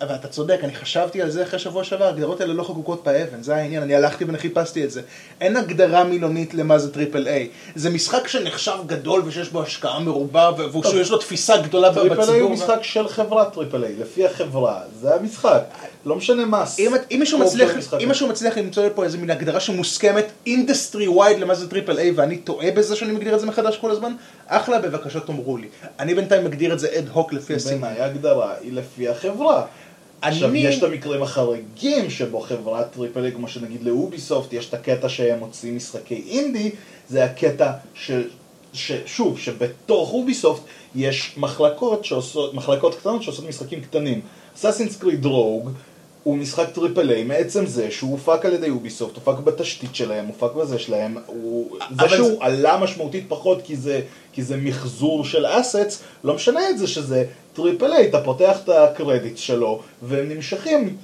אבל אתה צודק, אני חשבתי על זה אחרי שבוע שעבר, ההגדרות האלה לא חקוקות באבן, זה העניין, אני הלכתי וחיפשתי את זה. אין הגדרה מילונית למה זה triple A. זה משחק שנחשב גדול ושיש בו השקעה מרובה. ושיש לו תפיסה גדולה triple A הוא בציבור. משחק של חברת triple A, לפי החברה, זה המשחק. לא משנה מה. אם, אם מישהו מצליח. אם מישהו מצליח למצוא לי פה איזה מין הגדרה שמוסכמת industry wide למה זה triple A ואני טועה בזה שאני מגדיר את זה מחדש כל הזמן, אחלה בבקשה תאמרו לי. אני בינתיים מגדיר את זה אד הוק לפי הסימן. בעיניי ההגדרה היא לפי החברה. עכשיו, אני- יש את המקרים החריגים שבו חברת triple A, כמו שנגיד ל-Ubisoft, יש את הקטע שהם מוציאים משחקי אינדי, זה הקטע של, ש, שוב, שבתוך Ubisoft יש מחלקות שעושות, מחלקות קטנות שעושות משחקים קטנים. Assassin's Creed Rogue הוא משחק triple A מעצם זה שהוא הופק על ידי Ubisoft, הופק בתשתית שלהם, הופק בזה שלהם, הוא... זה שהוא זה- עלה משמעותית פחות כי זה, כי זה מחזור של assets, לא משנה את זה שזה triple A, אתה פותח את הקרדיט שלו, והם נמשכים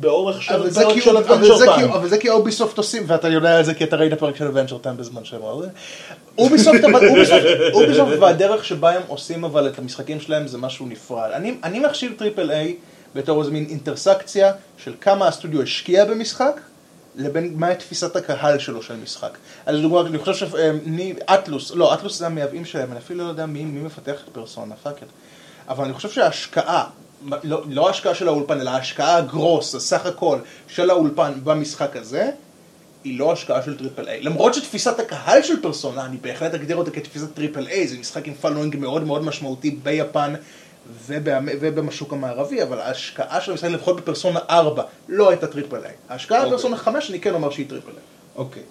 באורך של פרק של Adventure Time. אבל זה כי Ubisoft עושים, ואתה יודע על זה כי אתה ראית פרק של Adventure Time בזמן שהם אמרו זה. Ubisoft, Ubisoft, והדרך שבה הם עושים אבל את המשחקים שלהם זה משהו נפרד. אני, אני מחשיב triple A בתור איזה מין intersection של כמה הסטודיו השקיע במשחק. לבין מה תפיסת הקהל שלו של משחק. אז לדוגמה, אני חושב ש-Atlus, לא, Atlus זה המייבאים שלהם, אני אפילו לא יודע מי, מי מפתח את Persona, fucker. אבל אני חושב שההשקעה, לא, לא של האולפן, אלא ההשקעה ה-gross, הסך הכל של האולפן במשחק הזה, היא לא השקעה של triple A. למרות שתפיסת הקהל של פרסונה, אני בהחלט אגדיר אותה כתפיסת triple A, זה משחק עם following מאוד מאוד משמעותי ביפן ובשוק המערבי, אבל ההשקעה של המשחק לפחות ב-Persona 4 לא הייתה triple A. ההשקעה אוקיי. ב-Persona 5 אני כן אומר שהיא triple A. אוקיי.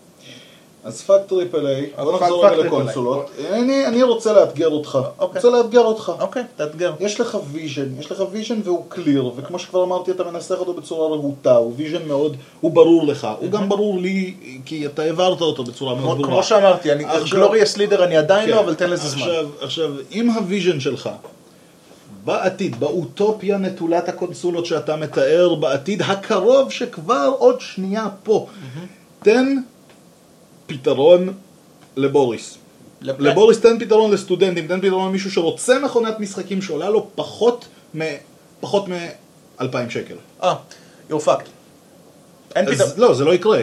אז fuck triple A, בוא נחזור רגע. לקונסולות. אני אני רוצה לאתגר אותך. אוקיי. רוצה לאתגר אותך. אוקיי, תאתגר. יש לך vision, יש לך vision והוא clear, וכמו שכבר אמרתי, אתה מנסח אותו בצורה רהוטה, הוא vision מאוד, הוא ברור לך, הוא גם ברור לי, כי אתה העברת אותו בצורה מאוד ברורה. כמו שאמרתי, אני glorious leader אני עדיין כן. לא, אבל תן לזה זמן. עכשיו, אם ה-vision שלך, בעתיד, באוטופיה נטולת הקונסולות שאתה מתאר, בעתיד הקרוב שכבר עוד שנייה פה, תן פתרון לבוריס. לפ- לבוריס תן פתרון לסטודנטים, תן פתרון למישהו שרוצה מכונת משחקים שעולה לו פחות מ... פחות מ-2,000 שקל. אה, you're fucked. אין פתרון. לא, זה לא יקרה.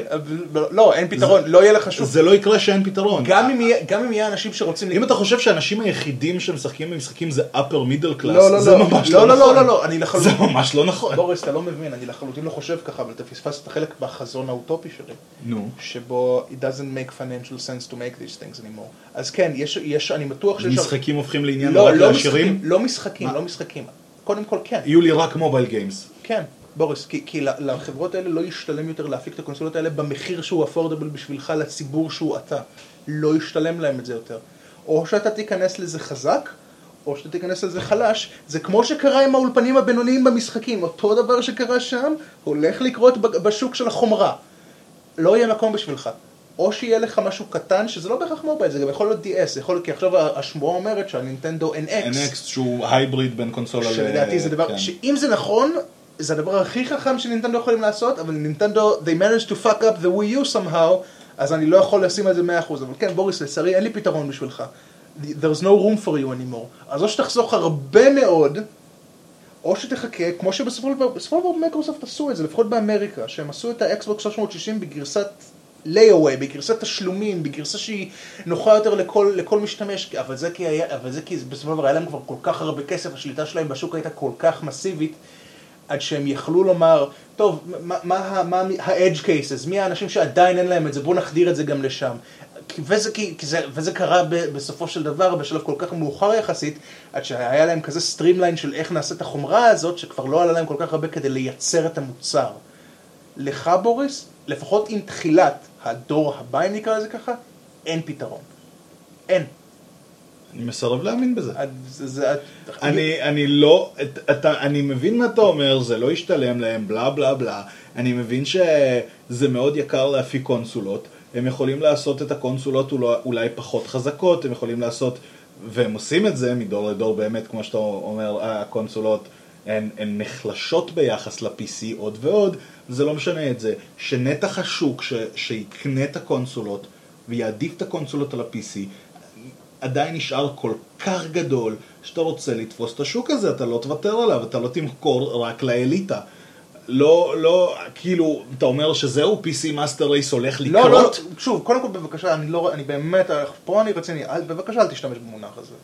לא, אין פתרון, לא יהיה לך שום. זה לא יקרה שאין פתרון. גם אם יהיה- גם אם יהיה אנשים שרוצים... אם אתה חושב שהאנשים היחידים שמשחקים במשחקים זה upper middle class, לא, לא, זה לא. ממש לא, לא לא, נכון. לא, לא, אני זה לחלוטין... ממש לא נכון. בוריס, אתה לא מבין, אני לחלוטין לא חושב ככה, אבל אתה פספסת את החלק בחזון האוטופי שלי. נו. שבו it doesn't make financial sense to make these things anymore. אז כן, יש, יש, אני בטוח שיש... משחקים הופכים לעניין לא, רק לא לעשירים? משחקים, לא משחקים? לא משחקים. קודם כל כן. יהיו לי רק מובייל גיימס. כן, בוריס, כי, כי לחברות האלה לא ישתלם יותר להפיק את הקונסולות האלה במחיר שהוא אפורדבל בשבילך לציבור שהוא אתה. לא ישתלם להם את זה יותר. או שאתה תיכנס לזה חזק, או שאתה תיכנס לזה חלש. זה כמו שקרה עם האולפנים הבינוניים במשחקים, אותו דבר שקרה שם, הולך לקרות בשוק של החומרה. לא יהיה מקום בשבילך. או שיהיה לך משהו קטן, שזה לא בהכרח מובייל, זה גם יכול להיות DS, זה יכול להיות, כי עכשיו השמועה אומרת שהנינטנדו NX, NX שהוא הייבריד בין קונסולה ל... שלדעתי זה דבר, כן. שאם זה נכון, זה הדבר הכי חכם שנינטנדו יכולים לעשות, אבל נינטנדו, they managed to fuck up the Wii U somehow, אז אני לא יכול לשים על זה 100%, אבל כן, בוריס, לצערי, אין לי פתרון בשבילך. There's no room for you anymore. אז או שתחסוך הרבה מאוד, או שתחכה, כמו שבסופו של דבר, מייקרוסופט עשו את זה, לפחות באמריקה, שהם עשו את האקסבוק 360 בגרסת layaway, בגרסת תשלומים, בגרסה שהיא נוחה יותר לכל, לכל משתמש, אבל זה כי, היה, אבל זה כי בסופו של דבר היה להם כבר כל כך הרבה כסף, השליטה שלהם בשוק הייתה כל כך מסיבית, עד שהם יכלו לומר, טוב, מה, ה-edge cases, מי האנשים שעדיין אין להם את זה, בואו נחדיר את זה גם לשם. וזה, כי, כי זה, וזה קרה ב, בסופו של דבר בשלב כל כך מאוחר יחסית, עד שהיה להם כזה streamline של איך נעשה את החומרה הזאת, שכבר לא עלה להם כל כך הרבה כדי לייצר את המוצר. לקבוריס, לפחות עם תחילת הדור הבא, אם נקרא לזה ככה, אין פתרון. אין. אני מסרב להאמין בזה. את- זה, את- אני, אני לא, את- אתה, אני מבין מה אתה אומר, זה לא ישתלם להם, בלה בלה בלה. אני מבין שזה מאוד יקר להפיק קונסולות. הם יכולים לעשות את הקונסולות אולי פחות חזקות, הם יכולים לעשות, והם עושים את זה מדור לדור באמת, כמו שאתה אומר, הקונסולות הן, הן נחלשות ביחס ל-PC עוד ועוד, זה לא משנה את זה. שנתח השוק ש, שיקנה את הקונסולות ויעדיף את הקונסולות על ה-PC, עדיין נשאר כל כך גדול, שאתה רוצה לתפוס את השוק הזה, אתה לא תוותר עליו, אתה לא תמכור רק לאליטה. לא, לא, כאילו, אתה אומר שזהו, PC master race הולך לקרות? לא, לא, שוב, קודם כל בבקשה, אני לא, אני באמת, פה אני רציני, אל, בבקשה אל תשתמש במונח הזה.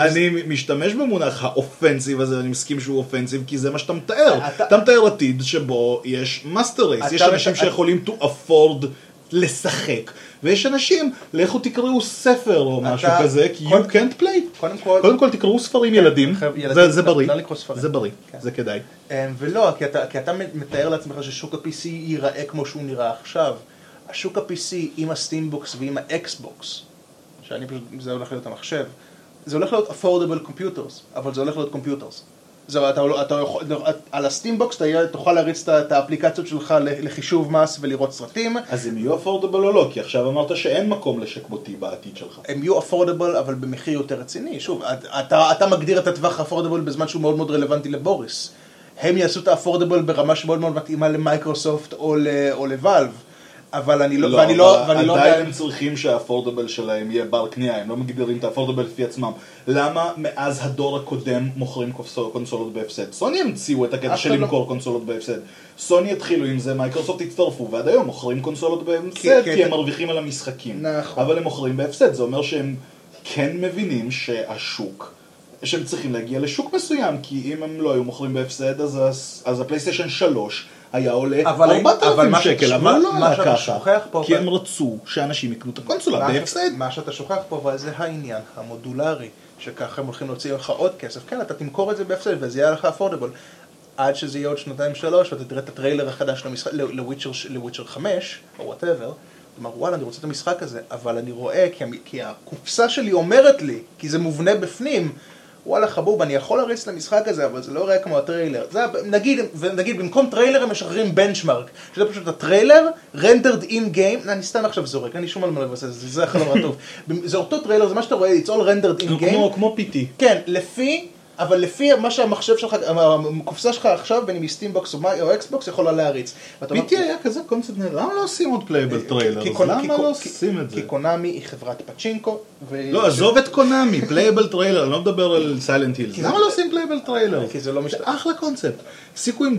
אני משתמש במונח האופנסיב הזה, ואני מסכים שהוא offensive, כי זה מה שאתה מתאר. אתה- אתה מתאר עתיד שבו יש master race, אתה יש אנשים מת- שיכולים to afford לשחק, ויש אנשים, לכו תקראו ספר או משהו כזה, כי you can't play. קודם כל- קודם כל תקראו ספרים ילדים, זה- זה לא- בריא, לא. זה בריא, כן. זה כדאי. אמ, ולא, כי אתה, כי אתה מתאר לעצמך ששוק ה-PC ייראה כמו שהוא נראה עכשיו. השוק ה-PC עם הסטימבוקס ועם האקסבוקס, שאני פשוט, זה הולך להיות המחשב, זה הולך להיות affordable computers, אבל זה הולך להיות computers. זה, אתה, לא- אתה יכול, על הסטימבוקס אתה תוכל להריץ את האפליקציות שלך לחישוב מס ולראות סרטים. אז הם יהיו affordable או לא? כי עכשיו אמרת שאין מקום לשקבותי בעתיד שלך. הם יהיו affordable אבל במחיר יותר רציני. שוב, אתה, אתה מגדיר את הטווח affordable בזמן שהוא מאוד מאוד רלוונטי לבוריס. הם יעשו את ה-affordable ברמה שמאוד מאוד מתאימה למייקרוסופט או, ל, או לוואלב. אבל אני לא, ואני לא, ואני לא עדיין יודע... הם צריכים שה- affordable שלהם יהיה בר קנייה, הם לא מגדירים את ה-affordable לפי עצמם. למה מאז הדור הקודם מוכרים קונסול- קונסולות בהפסד? סוני המציאו את הקטע של לא- למכור קונסולות בהפסד. סוני התחילו עם זה, מייקרוסופט הצטרפו, ועד היום מוכרים קונסולות בהפסד, כי כי אתה- הם מרוויחים על המשחקים. נכון. אבל הם מוכרים בהפסד, זה אומר שהם כן מבינים שהשוק... שהם צריכים להגיע לשוק מסוים, כי אם הם לא היו מוכרים בהפסד, אז, אז הפלייסטיישן 3 היה עולה אבל- 4,000 אבל מה שקל, אבל לא מה היה ככה, כי הם רצו שאנשים יקנו את הקונסולה בהפסד. מה שאתה שוכח פה, אבל זה העניין המודולרי, שככה הם הולכים להוציא לך עוד כסף. כן, אתה תמכור את זה בהפסד וזה יהיה לך affordable. עד שזה יהיה עוד שנתיים שלוש, ואתה תראה את הטריילר החדש לוויצ'ר לוויצ'ר 5, או whatever, אומר, וואלה, אני רוצה את המשחק הזה, אבל אני רואה, כי, כי הקופסה שלי אומרת לי, כי זה מובנה בפנים, וואלה חבוב, אני יכול להריץ את המשחק הזה, אבל זה לא יראה כמו הטריילר. זה, נגיד, ונגיד, במקום טריילר הם משחררים benchmark, שזה פשוט הטריילר, rendered in game, אני סתם עכשיו זורק, אין לי שום על מה לבסס, זה זה החלום הטוב. זה אותו טריילר, זה מה שאתה רואה, it's all rendered in game. כמו, כמו PT. כן, לפי, אבל לפי מה שהמחשב שלך, הקופסה שלך עכשיו, בין אם היא סטימבוקס או אקסבוקס, יכולה להריץ. PT היה כזה קונספט, למה לא עושים עוד playable trailer? כי אז קונ- למה לא עושים את זה? כי קונאמי היא חברת פצ'ינקו. לא, עזוב את קונאמי, playable trailer, אני לא מדבר על סיילנט הילס. למה לא עושים playable trailer? כי זה לא זה אחלה קונספט. הפסיקו עם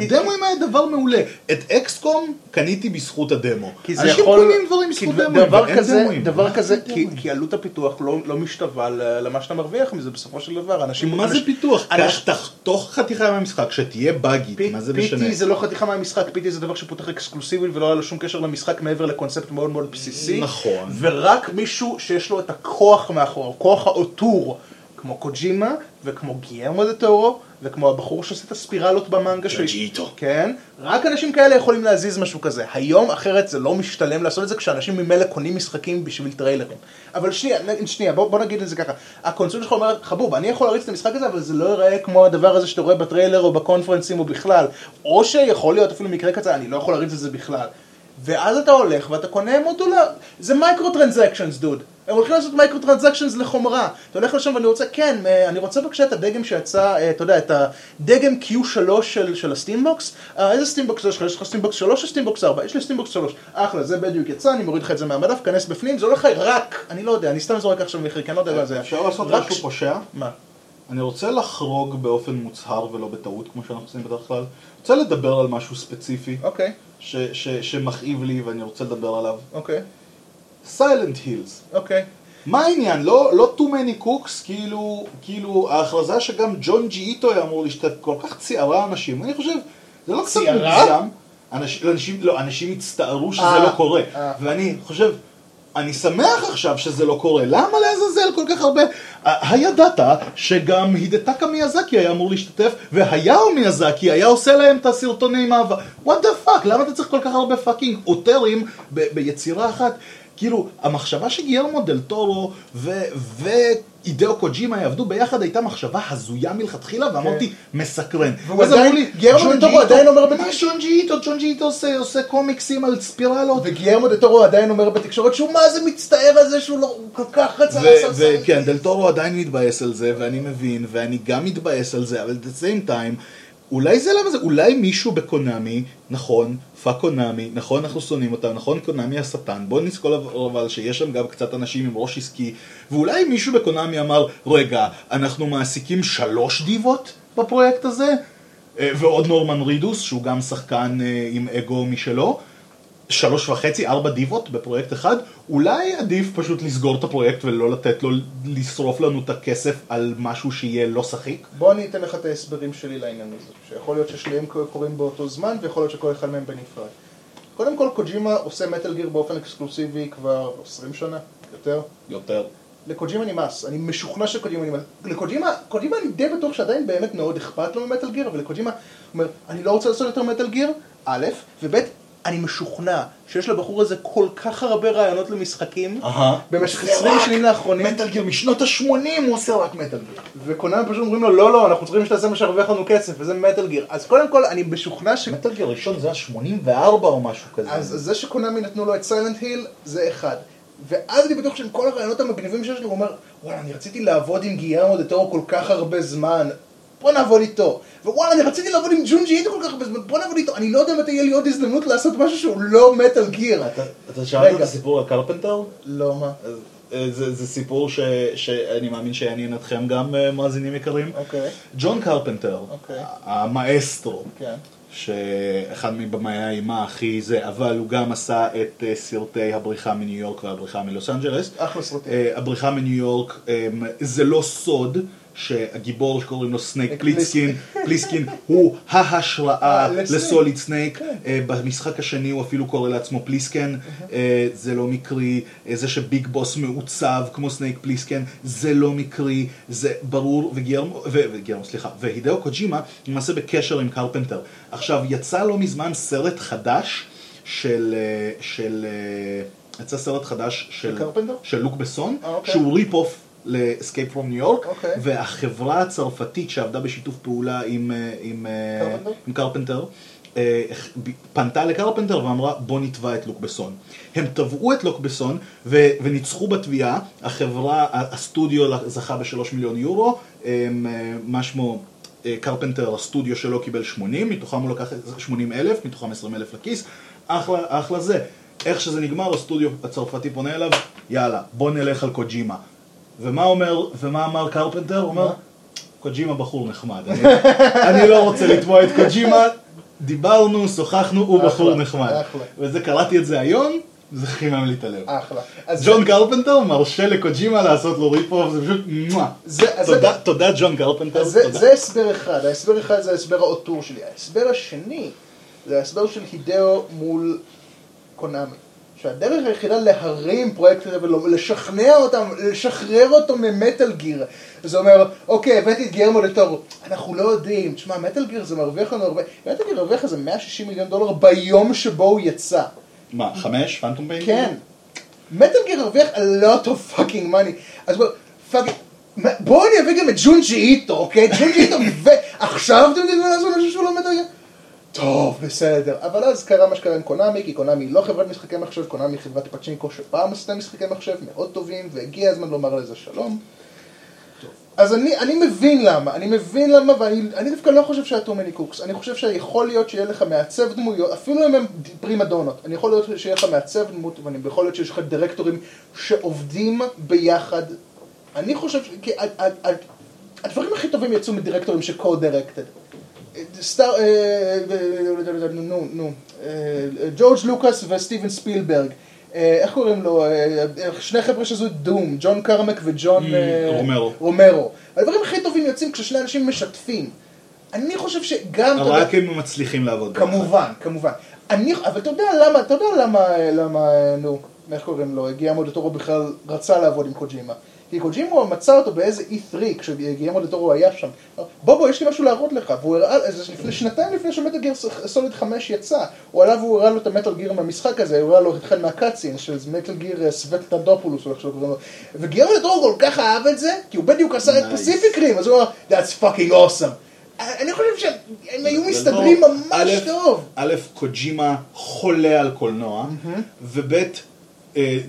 דמוים. היה דבר מעולה. את אקסקום קניתי בזכות הדמו. אנשים יכול... קונים דברים בזכות דמוים, דבר ואין כזה, דמוים. דבר כזה, זה כי? כי עלות הפיתוח לא, לא משתווה למה שאתה מרוויח מזה בסופו של דבר. אנשים... מה זה פיתוח? קח- תחתוך חתיכה מהמשחק, שתהיה באגית, פי- מה זה משנה? PT זה לא חתיכה מהמשחק, PT זה דבר שפותח אקסקלוסיבי ולא היה לו שום קשר למשחק מעבר לקונספט מאוד מאוד בסיסי. נכון. ורק מישהו שיש לו את הכוח מאחוריו, כוח האוטור, כמו קוג'ימה וכמו גיירמו דל טורו וכמו הבחור שעושה את הספירלות במנגה של... ג'ונג'י איטו. כן, רק אנשים כאלה יכולים להזיז משהו כזה. היום אחרת זה לא משתלם לעשות את זה כשאנשים ממילא קונים משחקים בשביל טריילרים. אבל שנייה, שנייה, בוא, בוא נגיד את זה ככה. הקונסול שלך אומרת, חבוב, אני יכול להריץ את המשחק הזה, אבל זה לא ייראה כמו הדבר הזה שאתה רואה בטריילר או ב-conferenceים או בכלל. או שיכול להיות אפילו מקרה קצר, אני לא יכול להריץ את זה בכלל. ואז אתה הולך ואתה קונה מודולר. זה microtransactions, דוד. הם הולכים לעשות microtransactions לחומרה. אתה הולך לשם ואני רוצה, כן, אה, אני רוצה בבקשה את הדגם שיצא, אה, אתה יודע, את הדגם Q3 של, של הסטימבוקס. אה, איזה סטימבוקס יש לך? יש לך סטימבוקס 3 או סטימבוקס 4? יש לי סטימבוקס 3. אחלה, זה בדיוק יצא, אני מוריד לך את זה מהמדף, כנס בפנים, זה הולך לך רק, אני לא יודע, אני סתם זורק עכשיו מחיר, כי אני לא יודע מה זה. אפשר לעשות משהו פושע? מה? אני רוצה לחרוג באופן מוצהר ולא בטעות, כמו שאנחנו עושים בדרך כלל. אני רוצה לדבר על משהו ספציפי, אוקיי, שמכאיב לי ואני רוצה לדבר עליו. אוקיי, סיילנט הילס. אוקיי. מה העניין? לא, לא too many cooks, כאילו, כאילו ההכרזה שגם ג'ון ג'י איטו היה אמור להשתתף, כל כך ציערה אנשים. אני חושב, זה לא קצת? מוגזם. אנשים, אנשים, לא, אנשים הצטערו שזה אה, לא קורה. אה. ואני חושב, אני שמח עכשיו שזה לא קורה. למה לעזאזל כל כך הרבה? הידעת שגם הידטאקה מיאזאקי היה אמור להשתתף, והיאו מיאזאקי היה עושה להם את הסרטוני מעבר. What the fuck, למה אתה צריך כל כך הרבה פאקינג אוטרים ב- ביצירה אחת? כאילו, המחשבה שגיירמו דל טורו והידאו קוג'ימה יעבדו ביחד הייתה מחשבה הזויה מלכתחילה, ואמרתי, מסקרן. והוא אז אמרו לי, גיירמו "ג'ון דל טורו עדיין אומר מה בתקשורת- ג'ונג'י איטו? ג'ונג'י איטו עושה- קומיקסים על ספירלות. וגיירמו דל טורו עדיין אומר בתקשורת שהוא מה זה מצטער על זה שהוא לא כל כך רצה לעשות זה. וכן, דל טורו עדיין מתבאס על זה, ואני מבין, ואני גם מתבאס על זה, אבל at the same time, אולי זה למה זה, אולי מישהו בקונאמי, נכון, fuck קונאמי, נכון, אנחנו שונאים אותם, נכון, קונאמי השטן, בוא נזכור אבל שיש שם גם קצת אנשים עם ראש עסקי, ואולי מישהו בקונאמי אמר, רגע, אנחנו מעסיקים שלוש דיוות בפרויקט הזה, אה, ועוד נורמן רידוס, שהוא גם שחקן אה, עם אגו משלו, שלוש וחצי, ארבע דיבות בפרויקט אחד, אולי עדיף פשוט לסגור את הפרויקט ולא לתת לו לשרוף לנו את הכסף על משהו שיהיה לא שחיק. בוא אני אתן לך את ההסברים שלי לעניין הזה, שיכול להיות ששניהם קורים באותו זמן ויכול להיות שכל אחד מהם בנפרד. קודם כל קוג'ימה עושה מטאל גיר באופן אקסקלוסיבי כבר 20 שנה, יותר. יותר. לקוג'ימה נמאס, אני משוכנע שקוג'ימה נמאס. לקוג'ימה, קוג'ימה אני די בטוח שעדיין באמת מאוד אכפת לו ממטאל גיר, אבל לקוג'ימה אומר, אני לא רוצה לעשות יותר מטאל גיר, א', וב', אני משוכנע שיש לבחור הזה כל כך הרבה רעיונות למשחקים. במשך 20 שנים לאחרונים, מטאל גיר משנות ה-80 הוא עושה רק מטאל גיר. וקונאמי פשוט אומרים לו, לא, לא, אנחנו צריכים שתעשה מה שירוויח לנו כסף, וזה מטאל גיר. אז קודם כל, אני משוכנע ש... מטאל גיר ראשון זה היה 84 או משהו כזה. אז זה שקונאמי נתנו לו את סיילנט היל, זה אחד. ואז אני בטוח שעם כל הרעיונות המגניבים שיש לי, הוא אומר, וואלה, אני רציתי לעבוד עם גיירמו דל כל כך הרבה זמן, בוא נעבוד איתו. ווואלה, אני רציתי לעבוד עם ג'ונג'י איטו כל כך הרבה זמן, בוא נעבוד איתו. אני לא יודע מתי יהיה לי עוד הזדמנות לעשות משהו שהוא לא Metal Gear. אתה- שמעת את. הסיפור על קרפנטר? לא, מה? אה, זה, זה סיפור ש, שאני מאמין שיעניין אתכם גם אה, מאזינים יקרים. אוקיי. ג'ון קרפנטר, אוקיי. המאסטרו, כן. שאחד מבמאי האימה הכי זה, אבל הוא גם עשה את אה, סרטי הבריחה מניו יורק והבריחה מלוס אנג'לס. אחלה סרטים. הבריחה מניו יורק אה, זה לא סוד. שהגיבור שקוראים לו סנייק פליסקין, פליסקין הוא ההשראה אה. לסוליד סנייק, כן. אה, במשחק השני הוא אפילו קורא לעצמו פליסקן, אה, זה לא מקרי, זה שביג בוס מעוצב כמו סנייק פליסקן, זה לא מקרי, זה ברור, וגיירמו, וגיירמו, סליחה, והידאו קוג'ימה למעשה בקשר עם קרפנטר. עכשיו, יצא לא מזמן סרט חדש של, של, יצא סרט חדש של, קרפנטר? של לוק בסון, אה, אוקיי. שהוא rip-off ל-Escape from New York, אוקיי. והחברה הצרפתית שעבדה בשיתוף פעולה עם, אה, עם, אה, קרפנטר? עם קרפנטר, אה, פנתה לקרפנטר ואמרה בוא נתבע את לוק בסון. הם תבעו את לוק בסון ו- וניצחו בתביעה, החברה, הסטודיו זכה בשלוש מיליון יורו, מה שמו, קרפנטר, הסטודיו שלו קיבל 80, מתוכם הוא לקח 80 אלף, מתוכם 20 אלף לכיס, אחלה, אחלה זה. איך שזה נגמר, הסטודיו הצרפתי פונה אליו, יאללה, בוא נלך על קוג'ימה. ומה אומר, ומה אמר קרפנטר? הוא אומר, מה? קוג'ימה בחור נחמד. אני, אני לא רוצה לתבוע את קוג'ימה, דיברנו, שוחחנו, הוא בחור נחמד. אחלה. וזה, קראתי את זה היום, זה חימם לי את הלב. אחלה. ג'ון קרפנטר מרשה לקוג'ימה לעשות לו rip-off, זה פשוט מואה. זה- תודה- זה- תודה ג'ון קרפנטר, זה, תודה. זה הסבר אחד, ההסבר אחד זה ההסבר האוטור שלי. ההסבר השני זה ההסבר של הידאו מול קונאמי. שהדרך היחידה להרים פרויקט הזה ולשכנע אותם, לשחרר אותו ממטאל גיר. זה אומר, אוקיי, הבאתי את גיירמו לטורו, אנחנו לא יודעים, תשמע, מטאל גיר זה מרוויח לנו הרבה, מטאל גיר הרוויח איזה 160 מיליון דולר ביום שבו הוא יצא. מה, חמש? פנטום פיין? כן. מטאל גיר הרוויח a lot of fucking money. אז בואו, fucking, בואו אני אביא גם את ג'ונג'י איטו, אוקיי? ג'ונג'י איטו, ועכשיו אתם יודעים מה לעשות משהו שהוא לא Gear? טוב, בסדר. אבל אז קרה מה שקרה עם קונאמי, כי קונאמי היא לא חברת משחקי מחשב, קונאמי היא חברת פצ'ינקו שפעם עשתה משחקי מחשב מאוד טובים, והגיע הזמן לומר לזה שלום. אז אני, אני מבין למה, אני מבין למה, ואני אני דווקא לא חושב שהיה too many cooks. אני חושב שיכול להיות שיהיה לך מעצב דמויות, אפילו אם הם פרימה דונות, אני יכול להיות שיהיה לך מעצב דמות, ואני יכול להיות שיש לך דירקטורים שעובדים ביחד. אני חושב, כי הדברים הכי טובים יצאו מדירקטורים שקו-דירקטד. סטאר, אה, נו, נו, אה, ג'ורג' לוקאס וסטיבן ספילברג. אה, איך קוראים לו? אה, שני חבר'ה שעשו את דום, ג'ון קרמק וג'ון Mm, אה, רומרו. הדברים הכי טובים יוצאים כששני אנשים משתפים. אני חושב שגם... יודע- רק הם מצליחים לעבוד. כמובן, כמובן. אני, אבל אתה יודע למה, אתה יודע למה, למה, נו, איך קוראים לו, גיירמו דל טורו בכלל רצה לעבוד עם קוג'ימה. כי קוג'ימה מצא אותו באיזה E3 כשגיירמו דל טורו היה שם. בוא בוא, יש לי משהו להראות לך. והוא הראה, זה לפני שנתיים לפני ש-Metal Gear Solid 5 יצא. הוא עלה והוא הראה לו את ה-Metal Gear מהמשחק הזה, הוא הראה לו החל מה-cutscene של Metal Gear Sahelanthropus, או איך שלא קוראים לו. וגיירמו דל טורו כל כך אהב את זה, כי הוא בדיוק עשה את. Pacific Rim, אז הוא אמר, that's fucking awesome. אני חושב שהם היו מסתדרים ממש טוב. א', קוג'ימה חולה על קולנוע, וב', אה,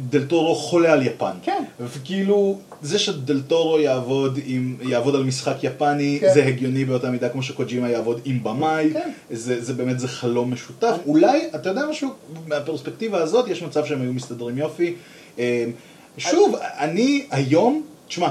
דלתורו חולה על יפן. כן. וכאילו, זה שדלתורו יעבוד עם, יעבוד על משחק יפני, כן. זה הגיוני באותה מידה כמו שקוג'ימה יעבוד עם במאי, כן. זה, זה באמת, זה חלום משותף. אולי, אתה יודע משהו, מהפרספקטיבה הזאת, יש מצב שהם היו מסתדרים יופי. אה, שוב, אני היום, תשמע,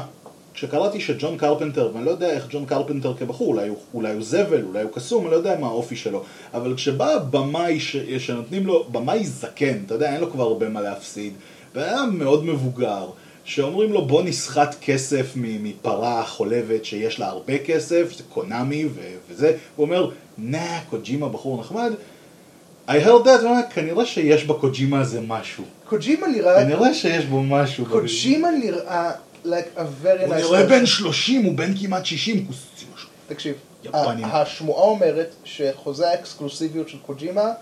כשקראתי שג'ון קרפנטר, ואני לא יודע איך ג'ון קרפנטר כבחור, אולי הוא, אולי הוא זבל, אולי הוא קסום, אני לא יודע מה האופי שלו, אבל כשבא במאי ש, שנותנים לו, במאי זקן, אתה יודע, אין לו כבר הרבה מה להפסיד, והיה מאוד מבוגר, שאומרים לו בוא נסחט כסף מפרה חולבת שיש לה הרבה כסף, זה קונאמי ו- וזה, הוא אומר, נה, קוג'ימה בחור נחמד, I heard that, כנראה שיש בקוג'ימה הזה משהו. קוג'ימה נראה... כנראה שיש בו משהו. קוג'ימה נראה like a very הוא nice... נראה person. בן 30, הוא בן כמעט 60, כוס- תקשיב, יפנים. השמועה אומרת שחוזה האקסקלוסיביות של קוג'ימה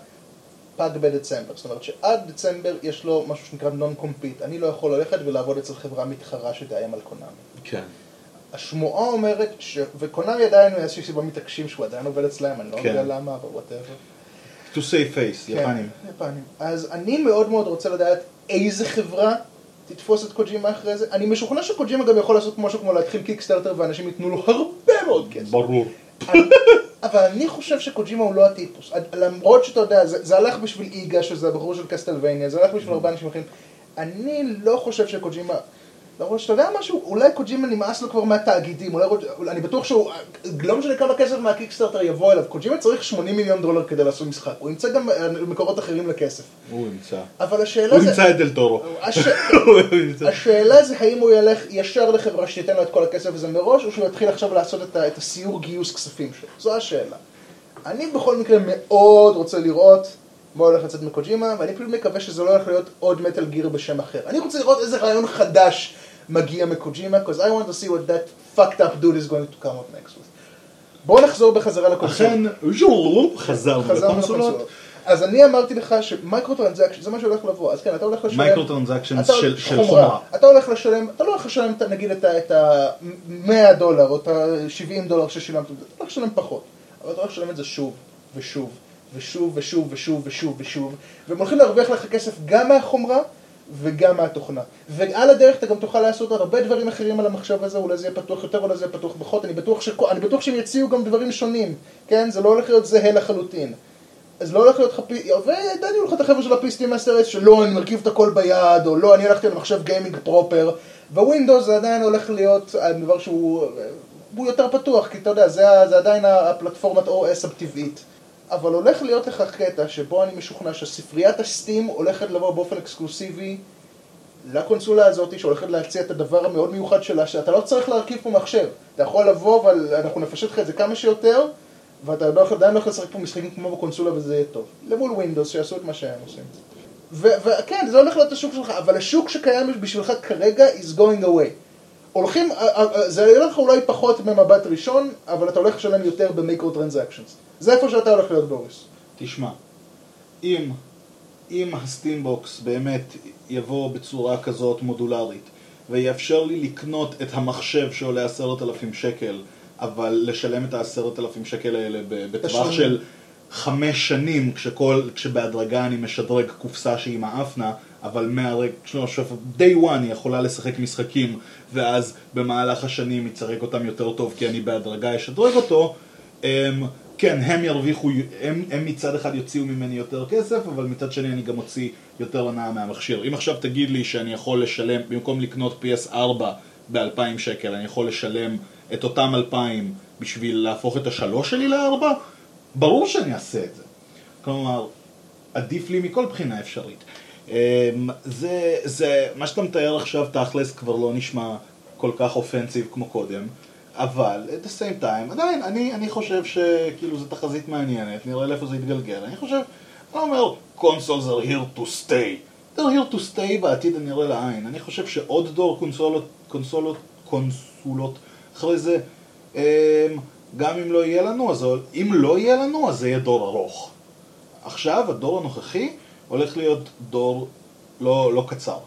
פג בדצמבר. זאת אומרת שעד דצמבר יש לו משהו שנקרא non-compete. אני לא יכול ללכת ולעבוד אצל חברה מתחרה שתאיים על קונאמי. כן. השמועה אומרת, ש... וקונאמי עדיין מאיזושהי סיבה מתעקשים שהוא עדיין עובד אצלם, אני לא כן. יודע למה, אבל whatever. To save face, יפנים. כן, יפנים. אז אני מאוד מאוד רוצה לדעת איזה חברה תתפוס את קוג'ימה אחרי זה. אני משוכנע שקוג'ימה גם יכול לעשות משהו כמו להתחיל קיקסטארטר ואנשים ייתנו לו הרבה מאוד כסף. ברור. אני- אבל אני חושב שקוג'ימה הוא לא הטיפוס. למרות שאתה יודע, זה, זה הלך בשביל איגה, שזה הבחור של קסטלווניה, זה הלך בשביל הרבה אנשים אחרים. אני לא חושב שקוג'ימה... למרות שאתה יודע משהו, אולי קוג'ימה נמאס לו כבר מהתאגידים, אולי, אולי אני בטוח שהוא, לא משנה כמה כסף מהקיקסטארטר יבוא אליו, קוג'ימה צריך 80 מיליון דולר כדי לעשות משחק, הוא ימצא גם אה, מקורות אחרים לכסף. הוא ימצא. אבל השאלה הוא זה... ימצא את דל טורו. הש... הוא. השאלה זה האם הוא ילך ישר לחברה שתיתן לו את כל הכסף הזה מראש, או שהוא יתחיל עכשיו לעשות את, ה... את הסיור גיוס כספים שלו. זו השאלה. אני בכל מקרה מאוד רוצה לראות מה הולך לצאת מקוג'ימה, ואני פשוט מקווה שזה לא הולך להיות עוד מטאל גיר בשם אחר. אני רוצה לראות איזה רעיון חדש מגיע מקוג'ימה, because I want to see what that fucked up dude is going to come up next with. בואו נחזור בחזרה לקונסולות. אכן, חזרנו לקונסולות. אז אני אמרתי לך ש-microtransaction זה מה שהולך לבוא, אז כן, אתה הולך לשלם... microtransactions אתה- של של חומרה. אתה הולך לשלם, אתה לא הולך לשלם נגיד את ה-100 דולר או את ה-70 דולר ששילמת, אתה הולך לשלם פחות, אבל אתה הולך לשלם את זה שוב ושוב ושוב ושוב ושוב ושוב ושוב, והם הולכים להרוויח לך כסף גם מהחומרה וגם מהתוכנה. ועל הדרך אתה גם תוכל לעשות הרבה דברים אחרים על המחשב הזה, אולי זה יהיה פתוח יותר, אולי זה יהיה פתוח פחות, אני שכל- אני בטוח שהם יציעו גם דברים שונים, כן? זה לא הולך להיות זהה לחלוטין. אז לא הולך להיות לך פי... ודניו לך את החבר'ה של ה-PC master race שלא, אני מרכיב את הכל ביד, או לא, אני הלכתי למחשב gaming proper, Windows זה עדיין הולך להיות דבר שהוא הוא יותר פתוח, כי אתה יודע, זה, זה עדיין הפלטפורמת OS הטבעית. אבל הולך להיות לך קטע שבו אני משוכנע שספריית ה-Steam הולכת לבוא באופן אקסקלוסיבי לקונסולה הזאת, שהולכת להציע את הדבר המאוד מיוחד שלה, שאתה לא צריך להרכיב פה מחשב. אתה יכול לבוא, אבל אנחנו נפשט לך את זה כמה שיותר, ואתה לא עדיין לא יכול לשחק פה משחקים כמו בקונסולה וזה יהיה טוב. למול Windows, שיעשו את מה שהם עושים. וכן, זה הולך להיות השוק שלך, אבל השוק שקיים בשבילך כרגע is going away. הולכים, אה, אה, זה יהיה לך אולי פחות ממבט ראשון, אבל אתה הולך לשלם יותר ב-microtransactions. זה איפה שאתה הולך להיות בוריס. תשמע, אם, אם ה-Steambox באמת יבוא בצורה כזאת מודולרית ויאפשר לי לקנות את המחשב שעולה עשרת אלפים שקל אבל לשלם את העשרת אלפים שקל האלה בטווח. של חמש שנים כשכל, כשבהדרגה אני משדרג קופסה שהיא מעפנה אבל מהרגע, day one היא יכולה לשחק משחקים ואז במהלך השנים יצרק אותם יותר טוב כי אני בהדרגה אשדרג אותו אמ, כן, הם ירוויחו, הם, הם מצד אחד יוציאו ממני יותר כסף, אבל מצד שני אני גם אוציא יותר הנאה מהמכשיר. אם עכשיו תגיד לי שאני יכול לשלם, במקום לקנות PS4 ב-2,000 שקל, אני יכול לשלם את אותם 2,000 בשביל להפוך את השלוש שלי לארבע, ברור שאני אעשה את זה. כלומר, עדיף לי מכל בחינה אפשרית. אמ, זה, זה, מה שאתה מתאר עכשיו תכלס כבר לא נשמע כל כך אופנסיב כמו קודם, אבל at the same time, עדיין, אני, אני חושב שכאילו זו תחזית מעניינת, נראה לאיפה זה יתגלגל. אני חושב, אני אומר, consoles are here to stay. they're here to stay בעתיד הנראה לעין. אני חושב שעוד דור קונסולות, קונסולות, קונסולות, אחרי זה, אמ, גם אם לא יהיה לנו, אז אם לא יהיה לנו, אז זה יהיה דור ארוך. עכשיו, הדור הנוכחי הולך להיות דור לא, לא קצר.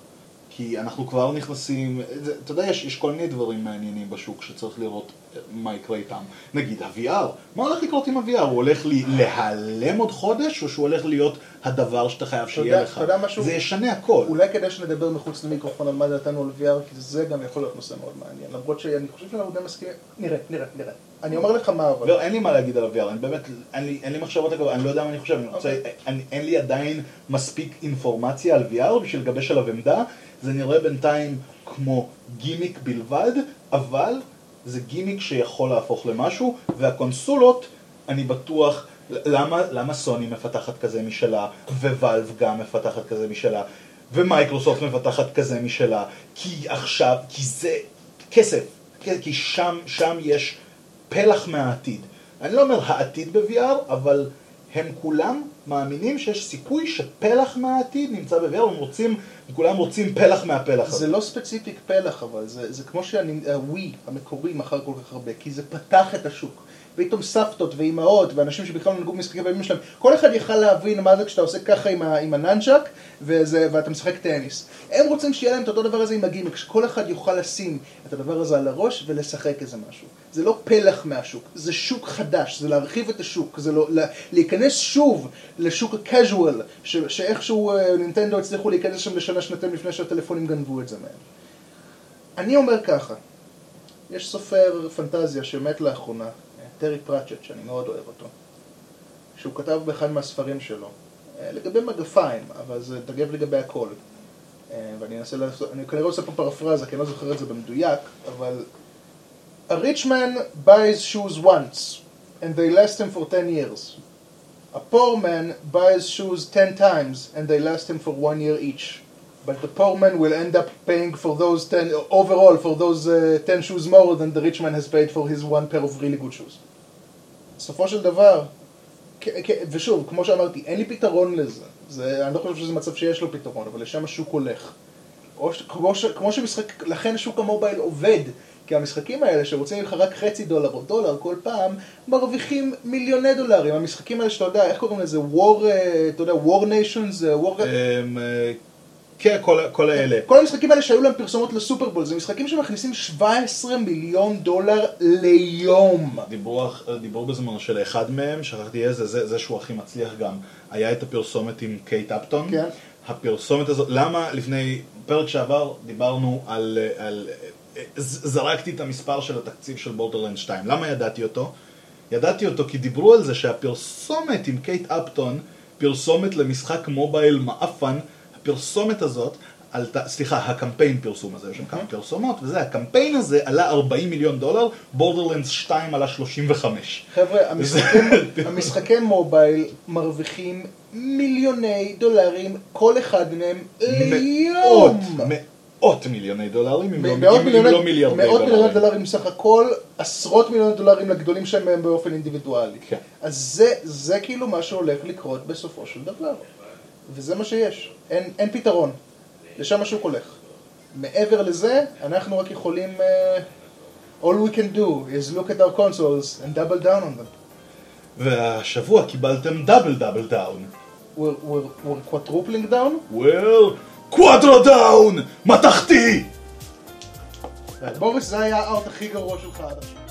כי אנחנו כבר נכנסים, זה, אתה יודע, יש, יש כל מיני דברים מעניינים בשוק שצריך לראות מה יקרה איתם. נגיד ה-VR, מה הולך לקרות עם ה-VR? הוא הולך לי להיעלם עוד חודש, או שהוא הולך להיות הדבר שאתה חייב שיהיה יודע- לך? אתה יודע משהו? זה ישנה הכל. אולי כדאי שנדבר מחוץ למיקרופון על מה דעתנו על VR, כי זה גם יכול להיות נושא מאוד מעניין. למרות שאני חושב שאנחנו די מסכימים. נראה, נראה, נראה. אני אומר לך מה אבל. לא, אין לי מה להגיד על ה-VR, אני באמת, אין לי, אין לי מחשבות אגב, אני לא יודע מה אני חושב, אני רוצה, אוקיי. אני, אין לי עדיין מספיק אינפורמציה על VR בשביל לגבש עליו עמדה, זה נראה בינתיים כמו גימיק בלבד, אבל זה גימיק שיכול להפוך למשהו, והקונסולות, אני בטוח, למה, למה סוני מפתחת כזה משלה, Valve גם מפתחת כזה משלה, ומייקרוסופט מפתחת כזה משלה, כי עכשיו, כי זה כסף, כן, כי שם, שם יש פלח מהעתיד. אני לא אומר העתיד ב-VR, אבל הם כולם מאמינים שיש סיכוי שפלח מהעתיד נמצא ב-VR, הם רוצים, כולם רוצים פלח מהפלח הזה. זה לא ספציפיק פלח אבל, זה, זה כמו שהווי המקורי מכר כל כך הרבה, כי זה פתח את השוק. פתאום סבתות ואימהות ואנשים שבכלל לא נגעו במשחקים בימים שלהם, כל אחד יכל להבין מה זה כשאתה עושה ככה עם, עם הננצ'ק וזה, ואתה משחק טניס. הם רוצים שיהיה להם את אותו דבר הזה עם הגימיק, שכל אחד יוכל לשים את הדבר הזה על הראש ולשחק איזה משהו. זה לא פלח מהשוק, זה שוק חדש, זה להרחיב את השוק, זה לא, לה, להיכנס שוב לשוק הקז'ואל, שאיכשהו אה, נינטנדו הצליחו להיכנס שם לשנה שנתיים לפני שהטלפונים גנבו את זה מהם. אני אומר ככה, יש סופר פנטזיה שמת לאחרונה, טרי פראצ'ט, שאני מאוד אוהב אותו, שהוא כתב באחד מהספרים שלו, אה, לגבי מגפיים, אבל זה דגב לגבי הכל. אה, ואני אנסה לעשות, אני כנראה עושה פה פרפרזה, כי אני לא זוכר את זה במדויק, אבל A rich man buys shoes once, and they last him for 10 years. A poor man buys shoes 10 times, and they last him for one year each. But the poor man will end up paying for those 10, overall, for those uh, 10 shoes more than the rich man has paid for his one pair of really good shoes. בסופו של דבר, ושוב, כמו שאמרתי, אין לי פתרון לזה. זה, אני לא חושב שזה מצב שיש לו פתרון, אבל לשם השוק הולך. או, כמו, ש, כמו שמשחק, לכן שוק המובייל עובד, כי המשחקים האלה שרוצים ממך רק חצי דולר או דולר כל פעם, מרוויחים מיליוני דולרים. המשחקים האלה שאתה יודע, איך קוראים לזה? War, אה, אתה יודע, War Nations? אה, War... אמ, אה, כן, כל, כל האלה. כל המשחקים האלה שהיו להם פרסומות לסופרבול, זה משחקים שמכניסים 17 מיליון דולר ליום. דיברו, דיברו בזמן שלאחד מהם, שכחתי איזה, זה, זה שהוא הכי מצליח גם, היה את הפרסומת עם קייט אפטון. כן. הפרסומת הזאת, למה לפני פרק שעבר דיברנו על, על זרקתי את המספר של התקציב של Borderlands 2. למה ידעתי אותו? ידעתי אותו כי דיברו על זה שהפרסומת עם קייט אפטון, פרסומת למשחק מובייל מעפן, הפרסומת הזאת עלתה, סליחה, הקמפיין פרסום הזה, יש שם כמה פרסומות, וזה, הקמפיין הזה עלה 40 מיליון דולר, Borderlands 2 עלה 35. חבר'ה, המשחקים, המשחקי מובייל מרוויחים מיליוני דולרים, כל אחד מהם ליום. מאות, מאות מיליוני דולרים, אם לא, מיליוני, לא מיליארדי דולרים. מאות מיליוני דולרים סך הכל, עשרות מיליוני דולרים לגדולים שהם באופן אינדיבידואלי. כן. אז זה, זה כאילו מה שהולך לקרות בסופו של דבר. וזה מה שיש. אין, אין פתרון. לשם השוק הולך. מעבר לזה, אנחנו רק יכולים... Uh, all we can do is look at our consoles and double down on them. והשבוע קיבלתם double double down. we're, we're, we're quadrupling down? well, quadru down! מתכתי! בוריס, זה היה הארט הכי גרוע שלך עד עכשיו.